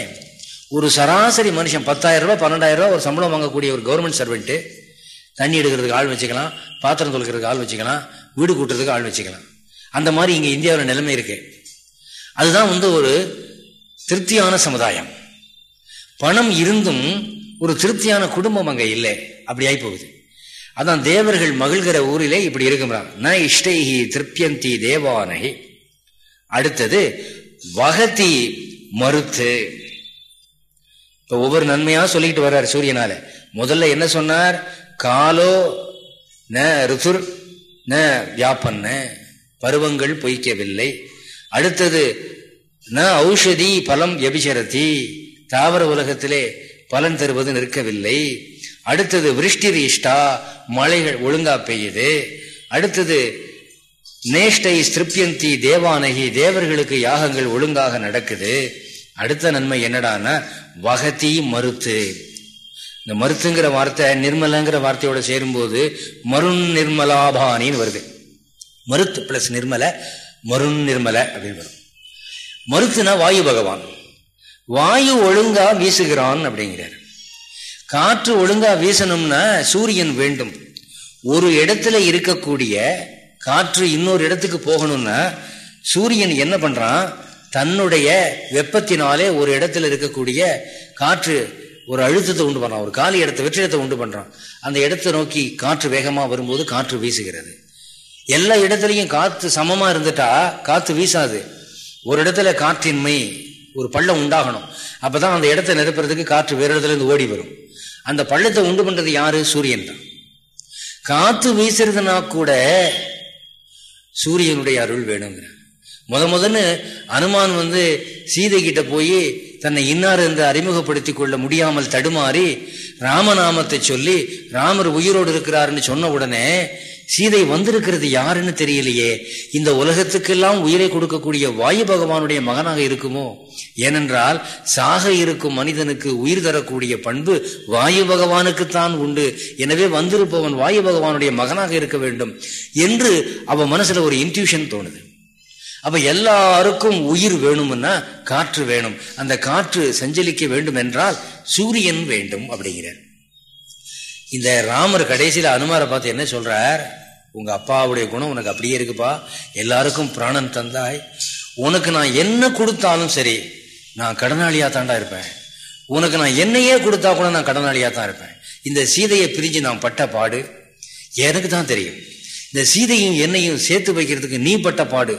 ஒரு சராசரி மனுஷன் பத்தாயிரம் ரூபாய் பன்னெண்டாயிரம் ரூபாய் ஒரு சம்பளம் வாங்கக்கூடிய ஒரு கவர்மெண்ட் சர்வெண்ட்டு தண்ணி எடுக்கிறதுக்கு ஆள் வச்சுக்கலாம் பாத்திரம் தொலைக்கிறதுக்கு ஆள் வச்சுக்கலாம் வீடு கூட்டுறதுக்கு ஆள் வச்சுக்கலாம். அந்த மாதிரி இங்க இந்தியாவில் நிலைமை இருக்கு. அதுதான் வந்து ஒரு திருப்தியான சமுதாயம். பணம் இருந்தும் ஒரு திருப்தியான குடும்பம் அங்க இல்லை. அப்படி ஆகி போகுது அதான் தேவர்கள் மகிழ்கிற ஊரிலே இப்படி இருக்குறான் ந இஷ்டைஹி திருப்தியந்தி தேவானகி அடுத்தது வகதி மறுத்து. இப்ப ஒவ்வொரு நன்மையா சொல்லிக்கிட்டு வர்றார் சூரியனால. முதல்ல என்ன சொன்னார்? காலோ ந ருதுர் ந வியாபன்ன பருவங்கள் பொய்க்கவில்லை. அடுத்தது ந ஔஷதி பலம் எபிசரதி தாவர உலகத்திலே பலன் தருவது நிற்கவில்லை. அடுத்தது விருஷ்டிர் இஷ்டா மழைகள் ஒழுங்கா பெய்யுது. அடுத்தது நேஷ்டை ஸ்திருப்தியந்தி தேவானகி தேவர்களுக்கு யாகங்கள் ஒழுங்காக நடக்குது. அடுத்த நன்மை என்னடான்னா வகதி மறுத்து இந்த மருத்துங்கிற வார்த்தை நிர்மலங்கிற வார்த்தையோட சேரும்போது மருண் நிர்மலாபானின்னு வருது. மருத்து பிளஸ் நிர்மல மருண் நிர்மல அப்படின்னு வரும். மருத்துனா வாயு பகவான். வாயு ஒழுங்கா வீசுகிறான் அப்படிங்கிறார். காற்று ஒழுங்கா வீசணும்னா சூரியன் வேண்டும். ஒரு இடத்துல இருக்கக்கூடிய காற்று இன்னொரு இடத்துக்கு போகணும்னா சூரியன் என்ன பண்றான்? தன்னுடைய வெப்பத்தினாலே ஒரு இடத்துல இருக்கக்கூடிய காற்று ஒரு அழுத்தத்தை உண்டு பண்றான். ஒரு காலி இடத்த வெற்றிடத்தை உண்டு பண்றான். அந்த இடத்தை நோக்கி காற்று வேகமா வரும்போது காற்று வீசுகிறது. எல்லா இடத்துலையும் காற்று சமமா இருந்துட்டா காற்று வீசாது. ஒரு இடத்துல காற்றின்மை ஒரு பள்ளம் உண்டாகணும். அப்பதான் அந்த இடத்தை நிரப்புறதுக்கு காற்று வேறு இடத்துல இருந்து ஓடி வரும். அந்த பள்ளத்தை உண்டு பண்றது யாரு? சூரியன் தான். காத்து வீசுறதுனா கூட சூரியனுடைய அருள் வேணுங்கிற. முத முதன்னு அனுமான் வந்து சீதை கிட்ட போய் தன்னை இன்னார் என்று அறிமுகப்படுத்தி கொள்ள முடியாமல் தடுமாறி ராமநாமத்தை சொல்லி ராமர் உயிரோடு இருக்கிறாருன்னு சொன்ன உடனே சீதை வந்திருக்கிறது யாருன்னு தெரியலையே. இந்த உலகத்துக்கெல்லாம் உயிரை கொடுக்கக்கூடிய வாயு பகவானுடைய மகனாக இருக்குமோ? ஏனென்றால் சாக இருக்கும் மனிதனுக்கு உயிர் தரக்கூடிய பண்பு வாயு பகவானுக்குத்தான் உண்டு. எனவே வந்திருப்பவன் வாயு பகவானுடைய மகனாக இருக்க வேண்டும் என்று அவன் மனசுல ஒரு இன்ட்யூஷன் தோணுது. அப்ப எல்லாருக்கும் உயிர் வேணும்னா காற்று வேணும். அந்த காற்று சஞ்சலிக்க வேண்டும் என்றால் சூரியன் வேண்டும் அப்படிங்கிறார். இந்த ராமர் கடைசியில அனுமாரை பார்த்து என்ன சொல்றார்? உங்க அப்பாவுடைய குணம் உனக்கு அப்படியே இருக்குப்பா. எல்லாருக்கும் பிராணன் தந்தாய். உனக்கு நான் என்ன கொடுத்தாலும் சரி நான் கடனாளியா தாண்டா இருப்பேன். உனக்கு நான் என்னையே கொடுத்தா கூட நான் கடனாளியா தான் இருப்பேன். இந்த சீதையை பிரிஞ்சு நான் பட்ட பாடு எனக்கு தான் தெரியும். இந்த சீதையும் என்னையும் சேர்த்து வைக்கிறதுக்கு நீ பட்ட பாடு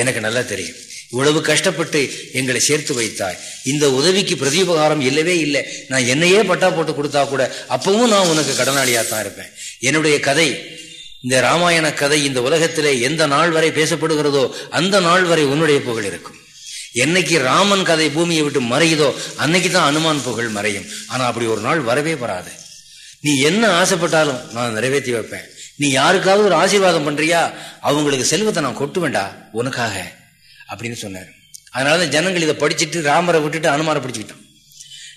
எனக்கு நல்லா தெரியும். இவ்வளவு கஷ்டப்பட்டு எங்களை சேர்த்து வைத்தாய். இந்த உதவிக்கு பிரதிபகாரம் இல்லவே இல்லை. நான் என்னையே பட்டா போட்டு கொடுத்தா கூட அப்பவும் நான் உனக்கு கடனாளியா தான் இருப்பேன். என்னுடைய கதை இந்த ராமாயண கதை இந்த உலகத்திலே எந்த நாள் வரை பேசப்படுகிறதோ அந்த நாள் வரை உன்னுடைய புகழ் இருக்கும். என்னைக்கு ராமன் கதை பூமியை விட்டு மறையுதோ அன்னைக்கு தான் அனுமான் புகழ் மறையும். ஆனா அப்படி ஒரு நாள் வரவே வராது. நீ என்ன ஆசைப்பட்டாலும் நான் நிறைவேற்றி வைப்பேன். நீ யாருக்காவது ஒரு ஆசீர்வாதம் பண்றியா? அவங்களுக்கு செல்வத்தை நான் கொட்டு வேண்டா? உனக்காக. அப்படின்னு சொன்னார். அதனால ஜனங்கள் இதை படிச்சுட்டு ராமரை விட்டுட்டு அனுமாரை பிடிச்சிக்கிட்டான்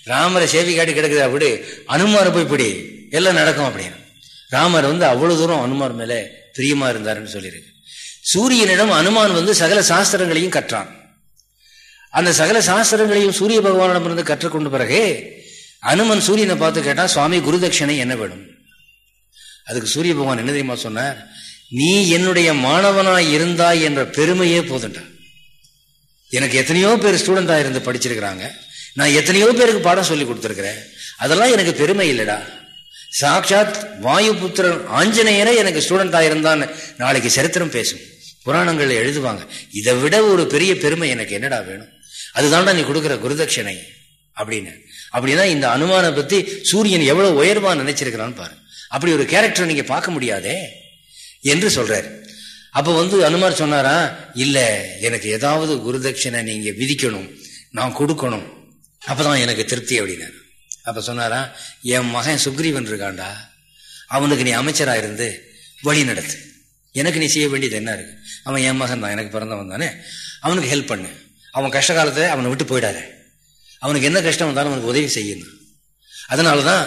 ராமரை சேவை காட்டி கிடக்குதா அப்படி அனுமாரை போய் பிடி. எல்லாம் நடக்கும் அப்படின்னு. ராமர் வந்து அவ்வளவு தூரம் அனுமார் மேலே பிரியமா இருந்தாருன்னு சொல்லியிருக்கு. சூரியனிடம் அனுமான் வந்து சகல சாஸ்திரங்களையும் கற்றான். அந்த சகல சாஸ்திரங்களையும் சூரிய பகவானிடம் இருந்து கற்றுக்கொண்ட பிறகு அனுமன் சூரியனை பார்த்து கேட்டா சுவாமி குருதட்சணை என்ன வேணும்? அதுக்கு சூரிய பகவான் என்ன தெரியுமா சொன்னார்? நீ என்னுடைய மாணவனாய் இருந்தாய் என்ற பெருமையே போதுண்டா. எனக்கு எத்தனையோ பேர் ஸ்டூடெண்டா இருந்து படிச்சிருக்கிறாங்க. நான் எத்தனையோ பேருக்கு பாடம் சொல்லி கொடுத்துருக்கிறேன். அதெல்லாம் எனக்கு பெருமை இல்லடா. சாட்சாத் வாயு புத்திரன் ஆஞ்சநேயரே எனக்கு ஸ்டூடெண்டா இருந்தான்னு நாளைக்கு சரித்திரம் பேசும். புராணங்கள் எழுதுவாங்க. இதை விட ஒரு பெரிய பெருமை எனக்கு என்னடா வேணும்? அதுதான்டா நீ கொடுக்குற குருதட்சணை அப்படின்னு. அப்படின்னா இந்த அனுமானை பத்தி சூரியன் எவ்வளவு உயர்வா நினைச்சிருக்கிறான்னு பாரு. அப்படி ஒரு கேரக்டர் நீங்க பார்க்க முடியாதே என்று சொல்றாரு. அப்ப வந்து அனுமார் சொன்னாரா இல்ல எனக்கு ஏதாவது குருதட்சணை நீங்க விதிக்கணும். நான் கொடுக்கணும். அப்பதான் எனக்கு திருப்தி அப்படின்னாரு. அப்ப சொன்னாரா என் மகன் சுக்ரீவன் இருக்காண்டா அவனுக்கு நீ அமைச்சரா இருந்து வழி நடத்து. எனக்கு நீ செய்ய வேண்டியது என்ன இருக்கு? அவன் என் மகன் தான் எனக்கு பிறந்தவன் தானே. அவனுக்கு ஹெல்ப் பண்ணு. அவன் கஷ்ட காலத்தை அவனை விட்டு போயிடாரு அவனுக்கு என்ன கஷ்டம் வந்தாலும் அவனுக்கு உதவி செய்யணும் அதனாலதான்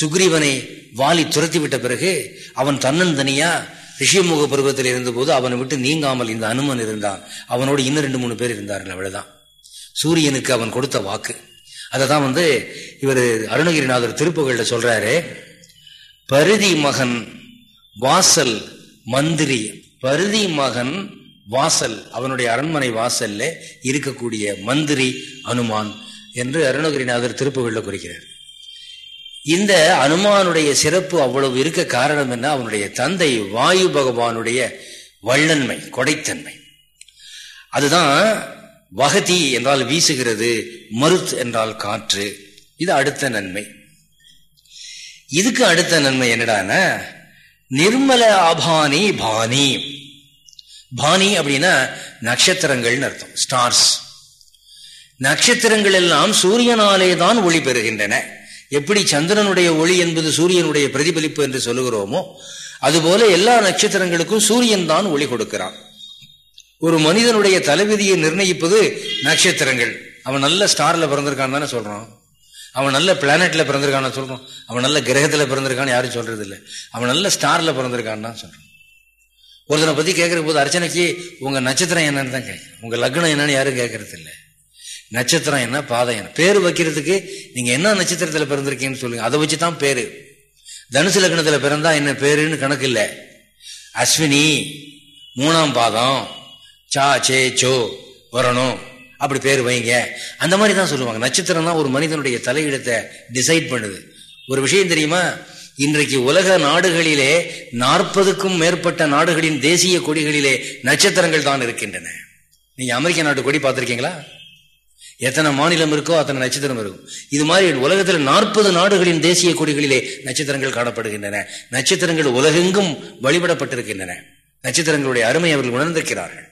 சுக்ரீவனை வாலி துரத்தி விட்ட பிறகு அவன் தன்னன் தனியா ரிஷிமுக பருவத்தில் இருந்தபோது அவனை விட்டு நீங்காமல் இந்த அனுமன் இருந்தான். அவனோடு இன்னும் ரெண்டு மூணு பேர் இருந்தார்கள் அவ்வளவுதான். சூரியனுக்கு அவன் கொடுத்த வாக்கு. அதை தான் வந்து இவர் அருணகிரிநாதர் திருப்புகள்ல சொல்றாரு பருதி மகன் வாசல் மந்திரி பருதி மகன் வாசல் அவனுடைய அரண்மனை வாசல்ல இருக்கக்கூடிய மந்திரி அனுமான் என்று அருணகிரிநாதர் திருப்புகள்ல குறிக்கிறார். இந்த அனுமானுடைய சிறப்பு அவ்வளவு இருக்க காரணம் என்ன? அவனுடைய தந்தை வாயு பகவானுடைய வள்ளன்மை கொடைத்தன்மை. அதுதான் வகதி என்றால் வீசுகிறது மருத் என்றால் காற்று. இது அடுத்த நன்மை. இதுக்கு அடுத்த நன்மை என்னடான நிர்மல அபானி பாணி பாணி அப்படின்னா நட்சத்திரங்கள்னு அர்த்தம். ஸ்டார்ஸ் நட்சத்திரங்கள் எல்லாம் சூரியனாலே தான் ஒளி பெறுகின்றன. எப்படி சந்திரனுடைய ஒளி என்பது சூரியனுடைய பிரதிபலிப்பு என்று சொல்லுகிறோமோ அதுபோல எல்லா நட்சத்திரங்களுக்கும் சூரியன் தான் ஒளி கொடுக்கிறான். ஒரு மனிதனுடைய தலைவிதியை நிர்ணயிப்பது நட்சத்திரங்கள். அவன் நல்ல ஸ்டார்ல பிறந்திருக்கான்னு தானே சொல்றான். அவன் நல்ல பிளானட்ல பிறந்திருக்கான்னு சொல்றான். அவன் நல்ல கிரகத்துல பிறந்திருக்கான்னு யாரும் சொல்றது இல்லை அவன் நல்ல ஸ்டார்ல பிறந்திருக்கான்னு தான் சொல்றான். ஒருத்தனை பத்தி கேட்கற போது அர்ச்சனைக்கு உங்க நட்சத்திரம் என்னன்னு தான் கேட்க உங்க லக்னம் என்னன்னு யாரும் கேட்கறது இல்லை. நட்சத்திரம் என்ன பாதம் என்ன? பேர் வைக்கிறதுக்கு நீங்க என்ன நட்சத்திரத்துல பிறந்திருக்கீங்கன்னு சொல்லுங்க. அதை வச்சுதான் பேரு. தனுசு லக்னத்துல பிறந்தா என்ன பேருன்னு கணக்கு இல்லை. அஸ்வினி மூணாம் பாதம் சா சே சோ வரணும். அப்படி பேர் வைங்க. அந்த மாதிரி தான் சொல்லுவாங்க. நட்சத்திரம் தான் ஒரு மனிதனுடைய தலையிடத்தை டிசைட் பண்ணுது. ஒரு விஷயம் தெரியுமா? இன்றைக்கு உலக நாடுகளிலே நாற்பதுக்கும் மேற்பட்ட நாடுகளின் தேசிய கொடிகளிலே நட்சத்திரங்கள் தான் இருக்கின்றன. நீங்க அமெரிக்க நாட்டு கொடி பார்த்திருக்கீங்களா? எத்தனை மாநிலம் இருக்கோ அத்தனை நட்சத்திரம் இருக்கும். இது மாதிரி உலகத்தில் நாற்பது நாடுகளின் தேசிய கொடிகளிலே நட்சத்திரங்கள் காணப்படுகின்றன. நட்சத்திரங்கள் உலகெங்கும் வழிபடப்பட்டிருக்கின்றன. நட்சத்திரங்களுடைய அருமை அவர்கள் உணர்ந்திருக்கிறார்கள்.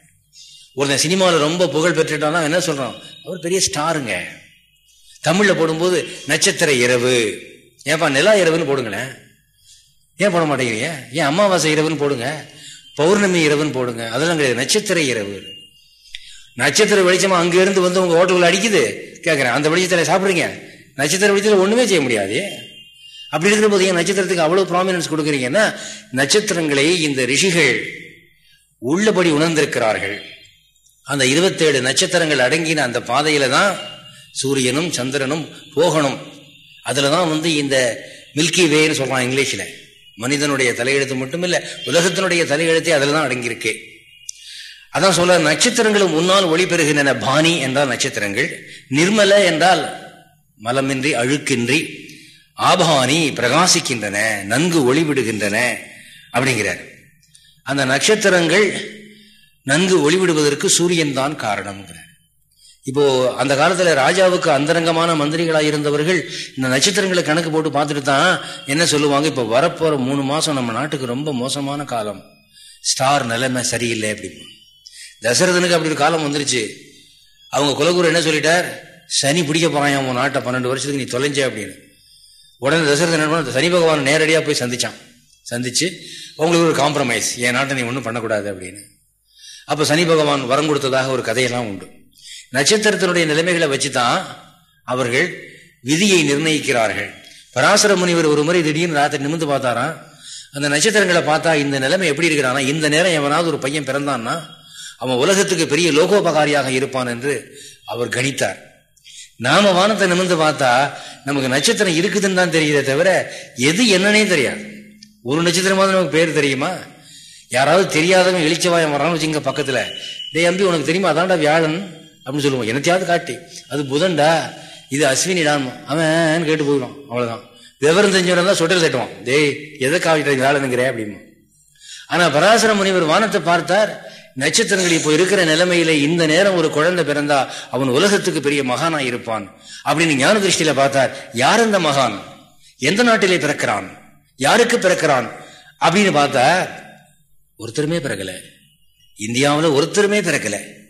ஒருத்தன் சினிமாவில் ரொம்ப புகழ் பெற்றுட்டானா என்ன சொல்றான்? அவர் பெரிய ஸ்டாருங்க. தமிழில் போடும்போது நட்சத்திர இரவு. ஏப்பா நிலா இரவுன்னு போடுங்களேன். ஏன் போட மாட்டேங்கிறீங்க? ஏன் அமாவாசை இரவுன்னு போடுங்க? பௌர்ணமி இரவுன்னு போடுங்க. அதெல்லாம் கிடையாது. நட்சத்திர இரவு. நட்சத்திர வெளிச்சமா அங்கிருந்து வந்து உங்க ஹோட்டல் அடிக்குது. கேட்குறேன் அந்த வெளிச்சத்துல சாப்பிடுறீங்க? நட்சத்திர வெளிச்சத்துல ஒண்ணுமே செய்ய முடியாது. அப்படி இருக்கிற போது ஏன் நட்சத்திரத்துக்கு அவ்வளவு ப்ராமினன்ஸ் கொடுக்குறீங்கன்னா நட்சத்திரங்களை இந்த ரிஷிகள் உள்ளபடி உணர்ந்திருக்கிறார்கள். அந்த இருபத்தேழு நட்சத்திரங்கள் அடங்கின அந்த பாதையில தான் சூரியனும் சந்திரனும் போகணும். அதுலதான் வந்து இந்த மில்கி வேன்னு சொல்றான் இங்கிலீஷ்ல. மனிதனுடைய தலையெழுத்து மட்டும் இல்லை உலகத்தினுடைய தலையெழுத்தே அதில் தான் அடங்கியிருக்கு. அதான் சொல்ல நட்சத்திரங்களும் முன்னால் ஒளி பெறுகின்றன பாணி என்றால் நட்சத்திரங்கள் நிர்மல என்றால் மலமின்றி அழுக்கின்றி ஆபானி பிரகாசிக்கின்றன நன்கு ஒளிவிடுகின்றன அப்படிங்கிறார். அந்த நட்சத்திரங்கள் நன்கு ஒளிவிடுவதற்கு சூரியன் தான் காரணம் இப்போ அந்த காலத்துல ராஜாவுக்கு அந்தரங்கமான மந்திரிகளாக இருந்தவர்கள் இந்த நட்சத்திரங்களை கணக்கு போட்டு பார்த்துட்டு தான் என்ன சொல்லுவாங்க? இப்போ வரப்போற மூணு மாசம் நம்ம நாட்டுக்கு ரொம்ப மோசமான காலம். ஸ்டார் நிலைமை சரியில்லை அப்படின்னு. தசரதனுக்கு அப்படி ஒரு காலம் வந்துருச்சு. அவங்க குலகுரு என்ன சொல்லிட்டார்? சனி பிடிக்க போறான் உன் நாட்டை பன்னெண்டு வருஷத்துக்கு நீ தொலைஞ்ச அப்படின்னு. உடனே தசரதன் என்ன சனி பகவான் நேரடியாக போய் சந்திச்சான். சந்திச்சு அவங்களுக்கு ஒரு காம்ப்ரமைஸ் என் நாட்டை நீ ஒன்றும் பண்ணக்கூடாது அப்படின்னு. அப்போ சனி பகவான் வரம் கொடுத்ததாக ஒரு கதையெல்லாம் உண்டு. நட்சத்திரத்தினுடைய நிலைமைகளை வச்சுதான் அவர்கள் விதியை நிர்ணயிக்கிறார்கள். பராசர முனிவர் ஒரு முறை திடீர்னு ராத்திரி நிமிந்து பார்த்தாராம். அந்த நட்சத்திரங்களை பார்த்தா இந்த நிலைமை எப்படி இருக்கிறானா இந்த நேரம் எவனாவது ஒரு பையன் பிறந்தான்னா அவன் உலகத்துக்கு பெரிய லோகோபகாரியாக இருப்பான் என்று அவர் கணித்தார். நாம வானத்தை நிமிந்து பார்த்தா நமக்கு நட்சத்திரம் இருக்குதுன்னு தான் தெரியுதே தவிர எது என்னன்னே தெரியாது. ஒரு நட்சத்திரமாவது நமக்கு பேர் தெரியுமா? யாராவது தெரியாதவன் எழுச்சவாயம் வரான்னு வச்சுங்க பக்கத்துல. டே அம்பி உனக்கு தெரியுமா? அதான்டா வியாழன். அப்படின்னு சொல்லுவோம். என்னத்தையாவது காட்டி. அது புதன்டா? இது அஸ்வினிடான் அவன் கேட்டு போயிடும் அவ்வளவுதான். விவரம் தெரிஞ்சவன் தான் சொட்டல் தட்டுவான் டேய் எதை காவிட்ட வியாழனுங்கிற அப்படின்னு. ஆனா பராசர முனிவர் வானத்தை பார்த்தார். நட்சத்திரங்கள் இப்போ இருக்கிற நிலைமையில இந்த நேரம் ஒரு குழந்தை பிறந்தா அவன் உலகத்துக்கு பெரிய மகானா இருப்பான். அப்படின்னு ஞான திருஷ்டியில பார்த்தார். யார் அந்த மகான்? எந்த நாட்டிலே பிறக்கிறான்? யாருக்கு பிறக்கிறான்? அப்படின்னு பார்த்தா ஒருத்தருமே பிறக்கல. இந்தியாவில் ஒருத்தருமே பிறக்கல.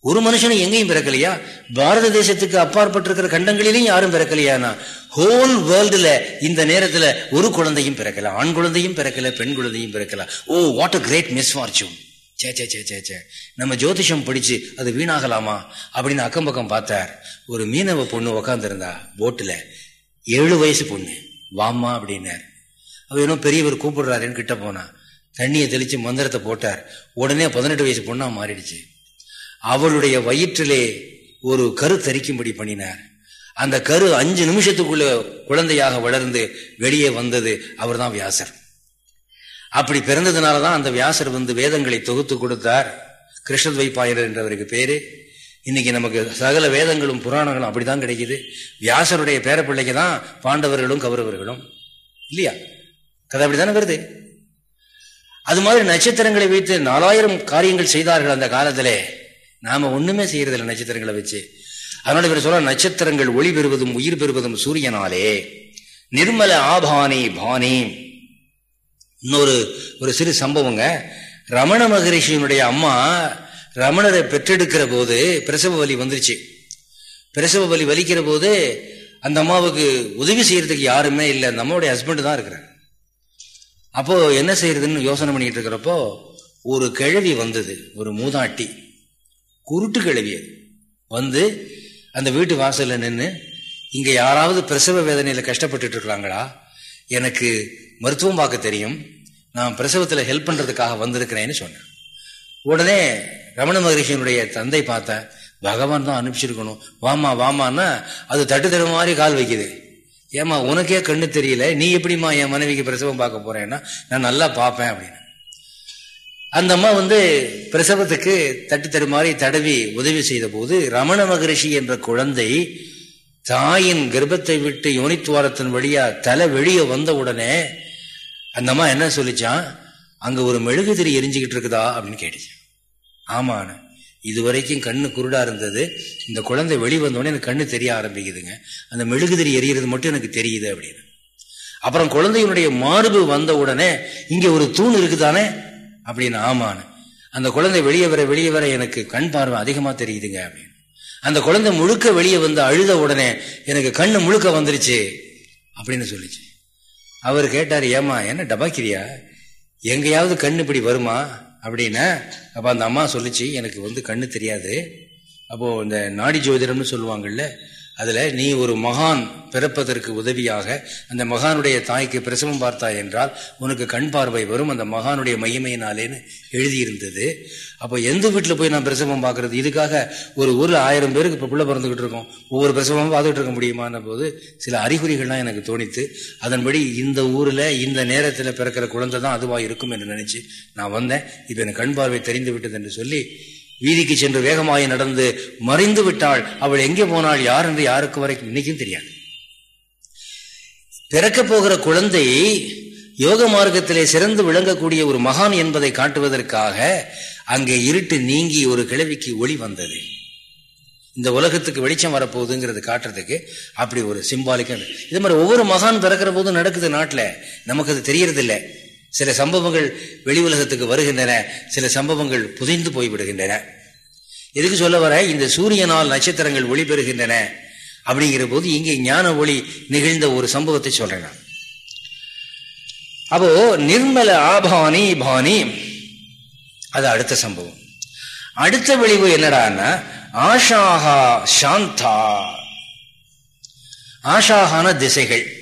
ஒரு மனுஷனும் எங்கேயும் பிறக்கலையா? பாரத தேசத்துக்கு அப்பாற்பட்டிருக்கிற கண்டங்களிலும் யாரும் பிறக்கலையானா? ஹோல் வேர்ல்டுல இந்த நேரத்துல ஒரு குழந்தையும் பிறக்கல ஆண் குழந்தையும் பிறக்கல பெண் குழந்தையும் பிறக்கல. Oh what a great misfortune சே சே சே சே சே நம்ம ஜோதிஷம் படிச்சு அது வீணாகலாமா? அப்படின்னு அக்கம் பக்கம் பார்த்தார். ஒரு மீனவ பொண்ணு உக்காந்துருந்தா போட்டுல ஏழு வயசு பொண்ணு. வாமா அப்படின்னார். அவர் இன்னும் பெரியவர் கூப்பிடுறாருன்னு கிட்ட போனா. தண்ணியை தெளிச்சு மந்திரத்தை போட்டார். உடனே பதினெட்டு வயசு பொண்ணா மாறிடுச்சு. அவளுடைய வயிற்றிலே ஒரு கரு தரிக்கும்படி பண்ணினார். அந்த கரு அஞ்சு நிமிஷத்துக்குள்ள குழந்தையாக வளர்ந்து வெளியே வந்தது அவர் தான் வியாசர். அப்படி பிறந்ததுனாலதான் அந்த வியாசர் வந்து வேதங்களை தொகுத்து கொடுத்தார். கிருஷ்ணத்வைப்பாயர் என்றவருக்கு பேரு. இன்னைக்கு நமக்கு சகல வேதங்களும் புராணங்களும் அப்படிதான் கிடைக்குது. வியாசருடைய பேரப்பிள்ளைக்கு தான் பாண்டவர்களும் கௌரவர்களும். இல்லையா? கதை அப்படித்தானே வருது. அது மாதிரி நட்சத்திரங்களை வைத்து நாலாயிரம் காரியங்கள் செய்தார்கள் அந்த காலத்திலே. நாம ஒண்ணுமே செய்கிறதில்ல நட்சத்திரங்களை வச்சு. அதனால இவர் சொல்ற நட்சத்திரங்கள் ஒளி பெறுவதும் உயிர் பெறுவதும் சூரியனாலே. நிர்மல ஆபானி பானி. இன்னொரு ஒரு சிறு சம்பவங்க. ரமண மகரிஷியினுடைய அம்மா ரமணரை பெற்றெடுக்கிற போது பிரசவ வலி வந்துருச்சு. பிரசவ வலி வலிக்கிற போது அந்த அம்மாவுக்கு உதவி செய்யறதுக்கு யாருமே இல்லை. அந்த அம்மாவுடைய ஹஸ்பண்ட் தான் இருக்கிறார். அப்போ என்ன செய்யறதுன்னு யோசனை பண்ணிக்கிட்டு இருக்கிறப்போ ஒரு கிழவி வந்தது ஒரு மூதாட்டி. குருட்டு கிழவி வந்து அந்த வீட்டு வாசலில் நின்று இங்கே யாராவது பிரசவ வேதனையில் கஷ்டப்பட்டுட்டு இருக்கிறாங்களா எனக்கு மருத்துவம் பார்க்க தெரியும். நான் பிரசவத்தில் ஹெல்ப் பண்ணுறதுக்காக வந்திருக்கிறேன்னு சொன்னேன். உடனே ரமண மகரிஷியனுடைய தந்தை பார்த்தேன் பகவான் தான் அனுப்பிச்சிருக்கணும். வாமா வாமான்னா அது தட்டு தடு மாதிரி கால் வைக்குது. ஏமா உனக்கே கண்ணு தெரியல. நீ எப்படிமா என் மனைவிக்கு பிரசவம் பார்க்க போறேன்னா நான் நல்லா பார்ப்பேன் அப்படின்னு. அந்த அம்மா வந்து பிரசவத்துக்கு தட்டு தடுமாறி தடவி உதவி செய்த போது ரமண மகரிஷி என்ற குழந்தை தாயின் கர்ப்பத்தை விட்டு யோனித்துவாரத்தின் வழியா தலை வெளியே வந்த உடனே அந்த அம்மா என்ன சொல்லிச்சான்? அங்க ஒரு மெழுகுதிரி எரிஞ்சுக்கிட்டு இருக்குதா? அப்படின்னு கேட்டுச்சு. ஆமாண்ண. இது வரைக்கும் கண்ணு குருடா இருந்தது. இந்த குழந்தை வெளிவந்தோடனே எனக்கு கண்ணு தெரிய ஆரம்பிக்குதுங்க. அந்த மெழுகுதிரி எரியறது மட்டும் எனக்கு தெரியுது அப்படின்னு. அப்புறம் குழந்தையினுடைய மார்பு வந்த உடனே இங்க ஒரு தூண் இருக்குதானே? அப்படின்னு ஆமான்னு. அந்த குழந்தை வெளியே வர வெளியே வர எனக்கு கண் பார்வை அதிகமாக தெரியுதுங்க அப்படின்னு. அந்த குழந்தை முழுக்க வெளியே வந்து அழுத உடனே எனக்கு கண்ணு முழுக்க வந்துருச்சு அப்படின்னு சொல்லிச்சு. அவர் கேட்டார் ஏமா என்ன டபாக்கிரியா எங்கேயாவது கண் இப்படி வருமா? அப்படின்னா. அப்போ அந்த அம்மா சொல்லிச்சு எனக்கு வந்து கண்ணு தெரியாது. அப்போது இந்த நாடி ஜோதிடம்னு சொல்லுவாங்கல்ல அதுல நீ ஒரு மகான் பிறப்பதற்கு உதவியாக அந்த மகானுடைய தாய்க்கு பிரசவம் பார்த்தாய் என்றால் உனக்கு கண் பார்வை வரும். அந்த மகானுடைய மகிமையினாலேன்னு எழுதியிருந்தது. அப்போ எந்த வீட்டில் போய் நான் பிரசவம் பார்க்கறது? இதுக்காக ஒரு ஊர்ல ஆயிரம் பேருக்கு இப்போ பிள்ளை பிறந்துகிட்டு இருக்கோம். ஒவ்வொரு பிரசவமும் பார்த்துட்டு இருக்க முடியுமான போது சில அறிகுறிகள்லாம் எனக்கு தோணித்து அதன்படி இந்த ஊர்ல இந்த நேரத்தில் பிறக்கிற குழந்தை தான் அதுவாக இருக்கும் என்று நினைச்சு நான் வந்தேன். இப்போ எனக்கு கண் பார்வை தெரிந்து விட்டது என்று சொல்லி வீதிக்கு சென்று வேகமாய் நடந்து மறைந்து விட்டாள். அவள் எங்கே போனாள் யார் என்று யாருக்கு வரைக்கும் இன்னைக்கும் தெரியாது. பிறக்க போகிற குழந்தை யோக மார்க்கத்திலே சிறந்து விளங்கக்கூடிய ஒரு மகான் என்பதை காட்டுவதற்காக அங்கே இருட்டு நீங்கி ஒரு கிழவிக்கு ஒளி வந்தது. இந்த உலகத்துக்கு வெளிச்சம் வரப்போகுதுங்கிறது காட்டுறதுக்கு அப்படி ஒரு சிம்பாலிக்க இது மாதிரி ஒவ்வொரு மகான் பிறக்கிற போதும் நடக்குது நாட்டில். நமக்கு அது தெரியறதில்லை. சில சம்பவங்கள் வெளி உலகத்துக்கு வருகின்றன சில சம்பவங்கள் புதைந்து போய்விடுகின்றன. எதுக்கு சொல்ல வர? இந்த சூரியனால் நட்சத்திரங்கள் ஒளி பெறுகின்றன அப்படிங்கிற போது இங்கே ஞான ஒளி நிகழ்ந்த ஒரு சம்பவத்தை சொல்றேன் நான். அப்போ நிர்மல ஆபானி பானி. அது அடுத்த சம்பவம். அடுத்த விளைவு என்னடான்னா ஆஷாகா சாந்தா. ஆஷாகான திசைகள்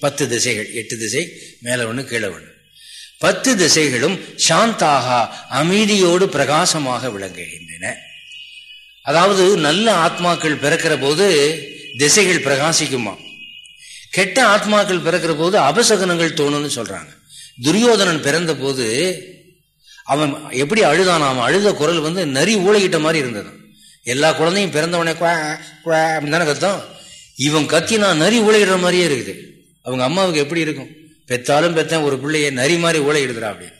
பத்து திசைகள் எட்டு திசை மேல ஒண்ணு கீழே ஒன்று பத்து திசைகளும் சாந்தாக அமைதியோடு பிரகாசமாக விளங்குகின்றன. அதாவது நல்ல ஆத்மாக்கள் பிறக்கிற போது திசைகள் பிரகாசிக்குமா? கெட்ட ஆத்மாக்கள் பிறக்கிற போது அபசகனங்கள் தோணும்னு சொல்றாங்க. துரியோதனன் பிறந்த போது அவன் எப்படி அழுதான்? அவன் அழுத குரல் வந்து நரி ஊழகிட்ட மாதிரி இருந்தது. எல்லா குழந்தையும் பிறந்தவனே குவா குவா அப்படின்னு தானே கத்தம்? இவன் கத்தினா நரி ஊழகிற மாதிரியே இருக்குது. அவங்க அம்மாவுக்கு எப்படி இருக்கும்? பெத்தாலும் பெத்தன் ஒரு பிள்ளையை நரி மாதிரி ஊழையிடுறா அப்படின்னு.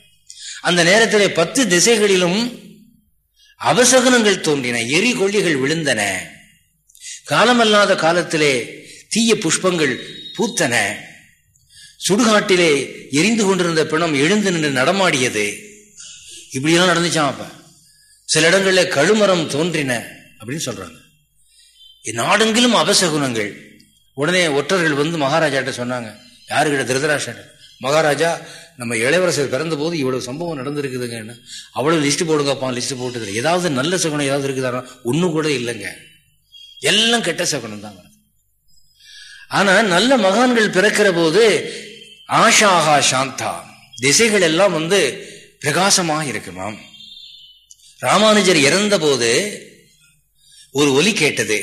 அந்த நேரத்தில் பத்து திசைகளிலும் அவசகனங்கள் தோன்றின எரி கொள்ளிகள் விழுந்தன. காலமல்லாத காலத்திலே தீய புஷ்பங்கள் பூத்தன. சுடுகாட்டிலே எரிந்து கொண்டிருந்த பிணம் எழுந்து நின்று நடமாடியது. இப்படியெல்லாம் நடந்துச்சான் அப்ப. சில இடங்கள்ல கழுமரம் தோன்றின அப்படின்னு சொல்றாங்க. நாடெங்கிலும் அபசகுனங்கள் உடனே ஒற்றர்கள் வந்து மகாராஜாட்ட சொன்னாங்க யாருக்கிட்ட திருதராஷன் மகாராஜா நம்ம இளவரசர் பிறந்த போது இவ்வளவு சம்பவம் நடந்திருக்குதுங்க அவ்வளவு லிஸ்ட் போடுங்கப்பா லிஸ்ட் போட்டுது ஏதாவது நல்ல சகுனம் ஏதாவது இருக்குதானா? ஒண்ணு கூட இல்லைங்க. எல்லாம் கெட்ட சகுனம் தான் ஆனா நல்ல மகான்கள் பிறக்கிற போது ஆஷாகா சாந்தா. திசைகள் எல்லாம் வந்து பிரகாசமாக இருக்குமாம். ராமானுஜர் இறந்த போது ஒரு ஒலி கேட்டது.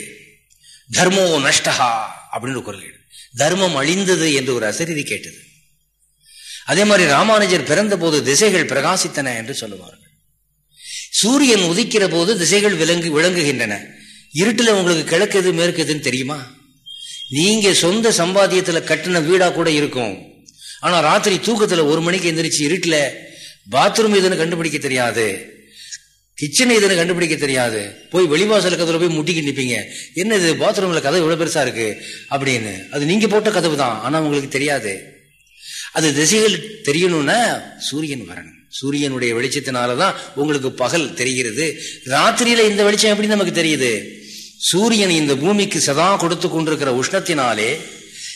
தர்மோ நஷ்டஹா அப்படின்னு ஒரு குரல் தர்மம் அழிந்தது என்று ஒரு அசரிதி கேட்டது. அதே மாதிரி ராமானுஜர் பிறந்த போது திசைகள் பிரகாசித்தன என்று சொல்லுவார்கள். சூரியன் உதிக்கிற போது திசைகள் விளங்கு விளங்குகின்றன. இருட்டுல உங்களுக்கு கிழக்கு எது மேற்கு எதுன்னு தெரியுமா? நீங்க சொந்த சம்பாத்தியத்துல கட்டின வீடா கூட இருக்கும். ஆனா ராத்திரி தூக்கத்துல ஒரு மணிக்கு எந்திரிச்சு இருட்டுல பாத்ரூம் எதுன்னு கண்டுபிடிக்க தெரியாது. கிச்சனை எதுன்னு கண்டுபிடிக்க தெரியாது. போய் வெளிவாசல் கதவுல போய் முட்டிக்கு நிப்பீங்க. என்ன இது பாத்ரூம்ல கதவு இவ்வளவு பெருசா இருக்கு? அப்படின்னு. அது நீங்க போட்ட கதவு தான். ஆனா உங்களுக்கு தெரியாது. அது திசைகள் தெரியணும்னா சூரியன் வரணும். சூரியனுடைய வெளிச்சத்தினாலதான் உங்களுக்கு பகல் தெரிகிறது. ராத்திரியில இந்த வெளிச்சம் எப்படி நமக்கு தெரியுது? சூரியன் இந்த பூமிக்கு சதா கொடுத்து கொண்டிருக்கிற உஷ்ணத்தினாலே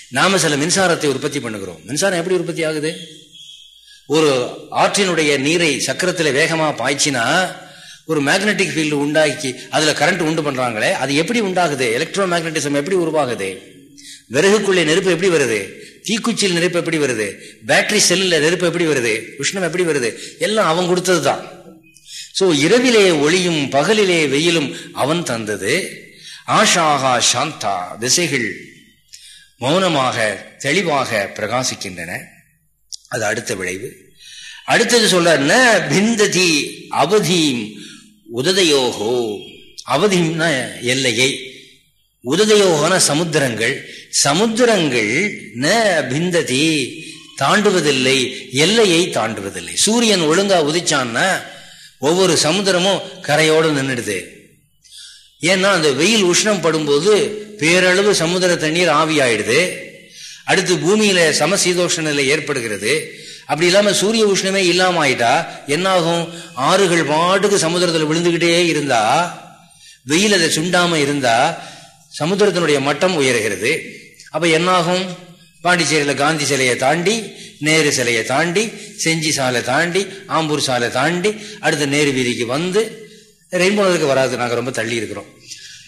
நாம சில மின்சாரத்தை உற்பத்தி பண்ணுகிறோம். மின்சாரம் எப்படி உற்பத்தி ஆகுது? ஒரு ஆற்றினுடைய நீரை சக்கரத்துல வேகமா பாய்ச்சினா ஒரு மேக்னெட்டிக் ஃபீல்டு உண்டாக்கி அதுல கரண்ட் உண்டு பண்றாங்களே அது எப்படி உண்டாகுது? எலக்ட்ரோ மேக்னட்டிசம் எப்படி உருவாகுது? விறகுக்குள்ளே நெருப்பு எப்படி வருது? தீக்குச்சியில் நெருப்பு எப்படி வருது? பேட்டரி செல்லில் நெருப்பு எப்படி வருது? உஷ்ணம் எப்படி வருது? எல்லாம் அவன் கொடுத்தது தான் ஸோ இரவிலே ஒளியும் பகலிலே வெயிலும் அவன் தந்தது. ஆஷாகா சாந்தா திசைகள் மௌனமாக தெளிவாக பிரகாசிக்கின்றன. அது அடுத்த விளைவு. அடுத்தது சொல்ற ந பிந்ததி அவதீம் உததையோகோ அவதிம்னா எல்லையை. உததையோகன சமுத்திரங்கள். சமுத்திரங்கள் ந பிந்ததி தாண்டுவதில்லை எல்லையை தாண்டுவதில்லை. சூரியன் ஒழுங்கா உதிச்சான்னா ஒவ்வொரு சமுத்திரமும் கரையோடு நின்றுடுது ஏன்னா அந்த வெயில் உஷ்ணம் படும்போது பேரளவு சமுதிர தண்ணீர் ஆவியாயிடுது. அடுத்து பூமியில சமசீதோஷ நிலை ஏற்படுகிறது. அப்படி இல்லாம சூரிய உஷ்ணமே இல்லாம ஆயிட்டா என்னாகும்? ஆறுகள் பாட்டுக்கு சமுதிரத்தில் விழுந்துகிட்டே இருந்தா வெயில் அதை சுண்டாம இருந்தா சமுத்திரத்தினுடைய மட்டம் உயர்கிறது. அப்ப என்னாகும்? பாண்டிச்சேரியில காந்தி சிலையை தாண்டி நேரு சிலையை தாண்டி செஞ்சி சாலை தாண்டி ஆம்பூர் சாலை தாண்டி அடுத்த நேரு வீதிக்கு வந்து ரெயின்போ வராது நாங்க ரொம்ப தள்ளி இருக்கிறோம்.